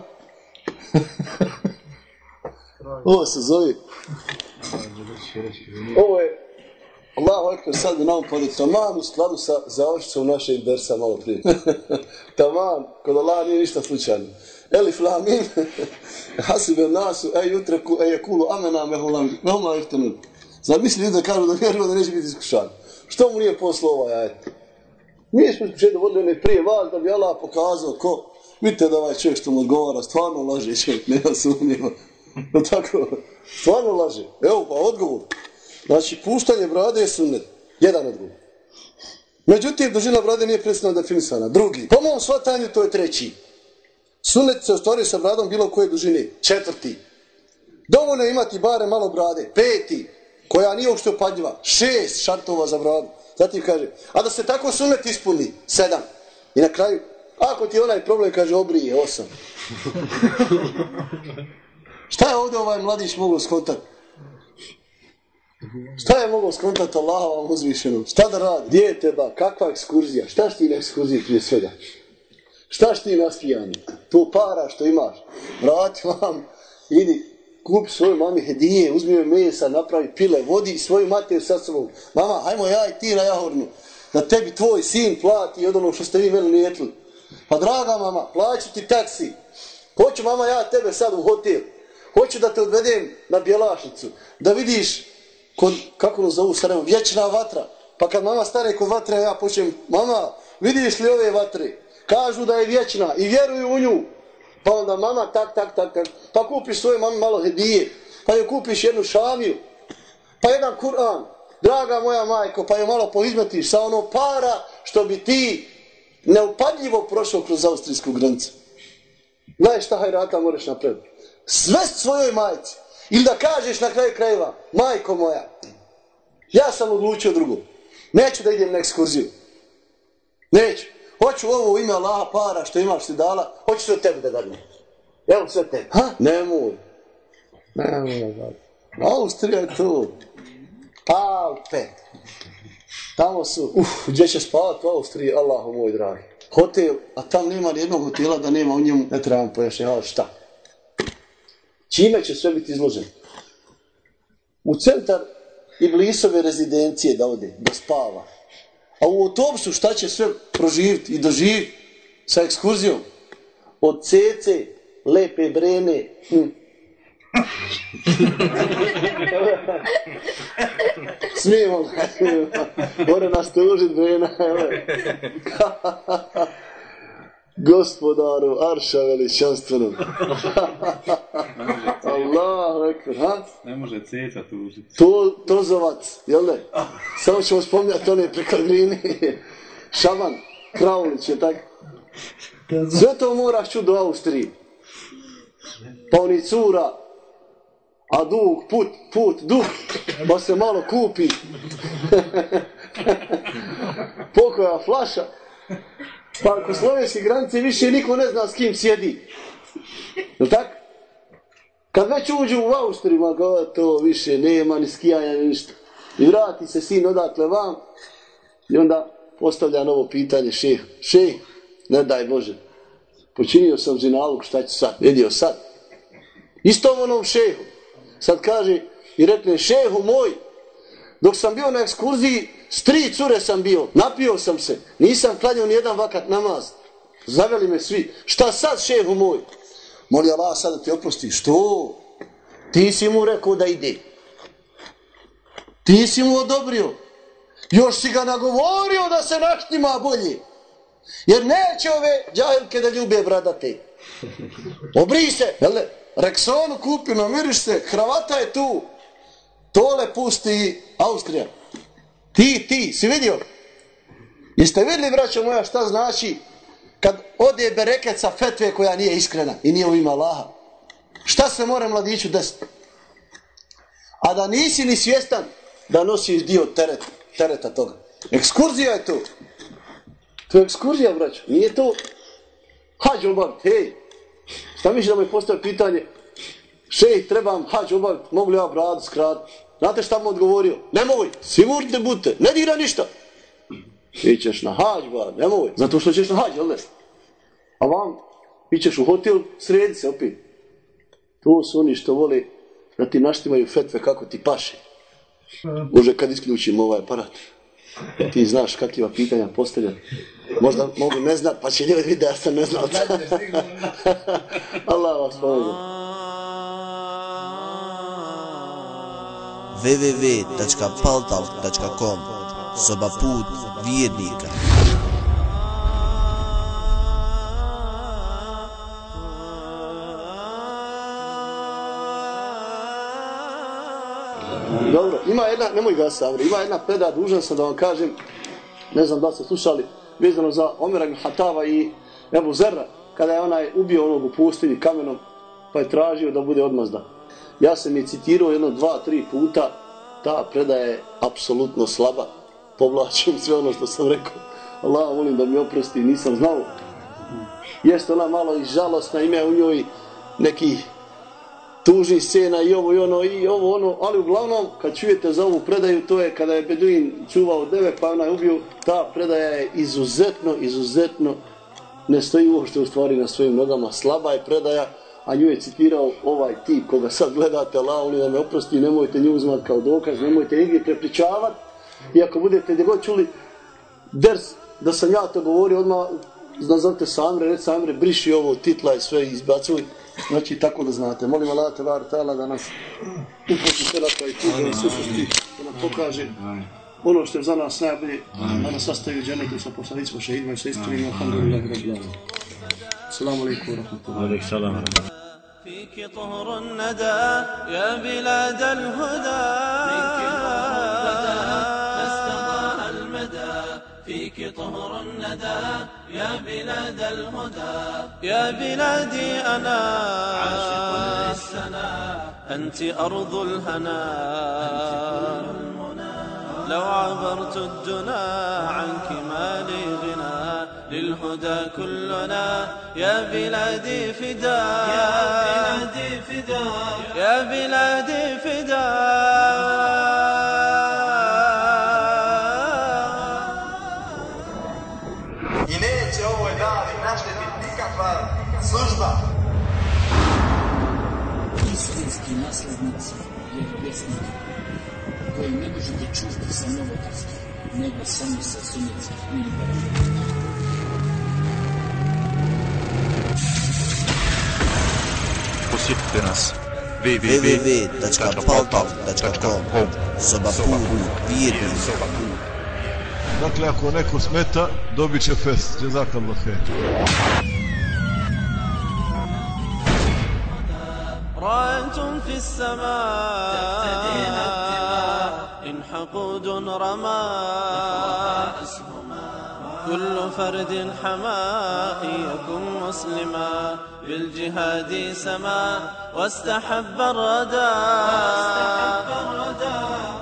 ovo se zove Ovo je Allahu ekber sad na nam podi tamam u skladu sa završicom našeg dersa malo prije. tamam, kod Allah nije ništa slučajno. Elif la mim, hasibe nasu, ej jutreku, ej kulu, amena mehulam, mehuma iftenu. Zar misli da kažu da vjeruju da neće biti iskušan? Što mu nije poslao ovaj ajet? Mi smo početi vodili one prije vas da bi Allah pokazao ko, vidite da ovaj čovjek što mu odgovara, stvarno laže čovjek, nema sumnjiva. No tako, stvarno laže. Evo pa odgovor. Znači, puštanje brade je sunnet. Jedan odgovor. Međutim, dužina brade nije presno definisana. Drugi. Po mom shvatanju, to je treći. Sunnet se ostvaruje sa bradom bilo koje dužine. Četvrti. Dovoljno je imati bare malo brade. Peti. Koja nije uopšte upadljiva. Šest šartova za bradu. Zatim kaže, a da se tako sunnet ispuni. Sedam. I na kraju, ako ti onaj problem kaže obrije, osam. Šta je ovdje ovaj mladić mogu skontati? Šta je mogao skontati Allaha vam uzvišenom? Šta da radi? Gdje je teba? Kakva ekskurzija? Šta ti na ekskurziji prije svega? Šta ti na skijanje? To para što imaš. Vrati vam, idi, kupi svojoj mami hedije, uzmi joj mesa, napravi pile, vodi svoju mater sa sobom. Mama, hajmo ja i ti na jahornu. Da tebi tvoj sin plati od onog što ste vi meni nijetli. Pa draga mama, plaću ti taksi. Hoću mama ja tebe sad u hotel. Hoću da te odvedem na Bjelašnicu. Da vidiš kod, kako ono zovu Sarajevo, vječna vatra. Pa kad mama stane kod vatre, ja počnem, mama, vidiš li ove vatre? Kažu da je vječna i vjeruju u nju. Pa onda mama tak, tak, tak, tak. Pa kupiš svoje mami malo hedije. Pa joj kupiš jednu šamiju. Pa jedan Kur'an. Draga moja majko, pa joj malo poizmetiš sa ono para što bi ti neupadljivo prošao kroz austrijsku granicu. Znaš šta hajrata moraš napraviti? Sve svojoj majci. Ili da kažeš na kraju krajeva, majko moja, ja sam odlučio drugo. Neću da idem na ekskurziju. Neću. Hoću ovo u ime Allaha para što imaš ti dala, hoću sve tebi da dadne. Evo sve tebi. Ha? Nemoj. Nemoj. Austrija je tu. Alpe. Tamo su, uf, gdje će spavati u Austriji, Allahu moj dragi. Hotel, a tam nema nijednog hotela da nema u njemu, ne trebam pojašnjavati šta. Čime će sve biti izloženo? U centar Iblisove rezidencije da ode, da spava. A u autobusu šta će sve proživiti i doživiti sa ekskurzijom? Od cece, lepe brene. Hm. smijemo, smijemo. Mora nas tužit brena. Gospodaru, Arša veličanstvenom. Allahu ekber, ha? Ne može ceca tužiti. To, Tozovac, jel ne? Samo ćemo spominjati one preko Grini. Šaban, Kraulić, je tak? Sve to moraš čuti do Austrije. Pa oni cura, a dug, put, put, dug, pa se malo kupi. Pokoja flaša. Pa ako slovenske granice više niko ne zna s kim sjedi. Jel tak? Kad već uđu u Austriju, ma to više nema ni skijanja ni ništa. I vrati se sin odakle vam i onda postavlja novo pitanje šeh. Šeh, ne daj Bože, počinio sam zinalog, šta ću sad? Vidio sad. Istom onom šehu. Sad kaže i rekne, šehu moj, dok sam bio na ekskurziji, s tri cure sam bio, napio sam se, nisam klanio ni jedan vakat namaz. Zaveli me svi. Šta sad, šehu moj? Moli Allah sad da ti oprosti. Što? Ti si mu rekao da ide. Ti si mu odobrio. Još si ga nagovorio da se naštima bolje. Jer neće ove džahilke da ljube bradate. Obri se, jel ne? Reksonu kupi, namiriš se, hravata je tu. Tole pusti Austrija. Ti, ti, si vidio? Jeste vidjeli, braćo moja, šta znači kad ode bereket sa fetve koja nije iskrena i nije u ima Allaha? Šta se mora mladiću desiti? A da nisi ni svjestan da nosiš dio tereta, tereta toga. Ekskurzija je to. To je ekskurzija, braćo. Nije to hađ obaviti. Hej, šta misliš da mi postoje pitanje? Šej, trebam hađ obaviti. Mogu li ja bradu skratiti? Znate šta mu odgovorio? Nemoj, sigurno budite, ne dira ništa. Ti ćeš na hađ, ba, nemoj. Zato što ćeš na hađ, jel ne? A vam, ićeš u hotel, sredi se opet. To su oni što vole da ti naštimaju fetve kako ti paše. Može kad isključimo ovaj aparat. Ti znaš kakva pitanja postavlja. Možda mogu ne znat, pa će ljudi vidjeti da ja sam ne znao. Allah vas pomogu. www.paltalk.com Soba put vjernika Dobro, ima jedna, nemoj ga savri, ima jedna preda, dužan sam da vam kažem, ne znam da ste slušali, vezano za Omera ibn Hatava i Ebu Zerra, kada je onaj ubio onog u pustinji kamenom, pa je tražio da bude odmazda. Ja sam je citirao jedno, dva, tri puta, ta predaja je apsolutno slaba, povlačim sve ono što sam rekao. Allah, volim da mi oprosti, nisam znao. Jeste ona malo i žalostna, ima u njoj neki tužni scena i ovo i ono i ovo ono, ali uglavnom kad čujete za ovu predaju, to je kada je Beduin čuvao deve pa ona je ubio, ta predaja je izuzetno, izuzetno ne stoji uopšte u stvari na svojim nogama, slaba je predaja, a nju je citirao ovaj tip koga sad gledate, Allah, da me oprosti, nemojte nju uzmat kao dokaz, nemojte nigdje prepričavati, i ako budete gdje god čuli ders da sam ja to govorio, odmah nazovite Samre, reći Samre, briši ovo titla i sve izbacuj, znači tako da znate. Molim Allah, te var, tala, da nas uputi selaka i tuđe i sušusti, da nam pokaže ono što je za nas najbolje, da nas sastavi u dženetu sa poslanicima šehidima i sa istinim, alhamdulillah, rabbi. السلام عليكم ورحمة الله. وعليكم السلام ورحمة الله. فيك طهر الندى يا بلاد الهدى. فيك طهر الندى يا بلاد الهدى. يا بلادي أنا. عاشق للسنا. أنت أرض الهنا. لو عبرت الدنا عنك ما لي غنى للهدى كلنا يا بلادي فداء يا بلادي فداء يا بلادي فداء I neće ovoj dali naštetiti nikakva služba. Istinski naslednici vjerovjesnika koji ne možete čuti sa novotarskim. nego samo sa sunnicom minibara. Posjetite nas www.paltal.com Soba put vjernika Dakle, ako neko smeta, dobit će fest. Jazakallah khair. راية في السماء إن حقود رمى كل فرد حما يكن مسلما. بالجهاد سما واستحب الردى.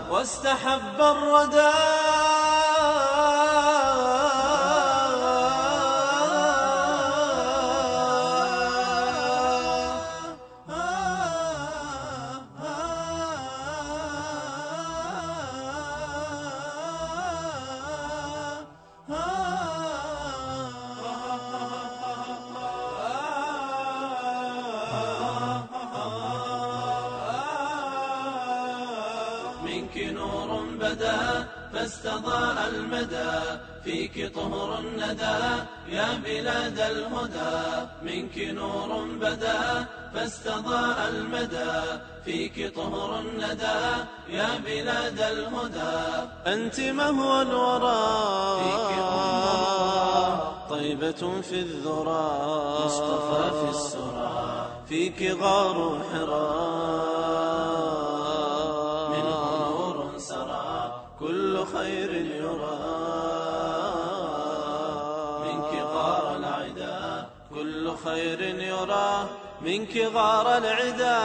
واستحب الردى. نور بدا فاستضاء المدى. فيك طهر الندى يا بلاد الهدى. منك نور بدا فاستضاء المدى. فيك طهر الندى يا بلاد الهدى. أنت مهوى الورى. فيك طيبة في الذرى. مصطفى في السرى. فيك غار حراء خير يرى منك غار العدا كل خير يرى. منك غار العدا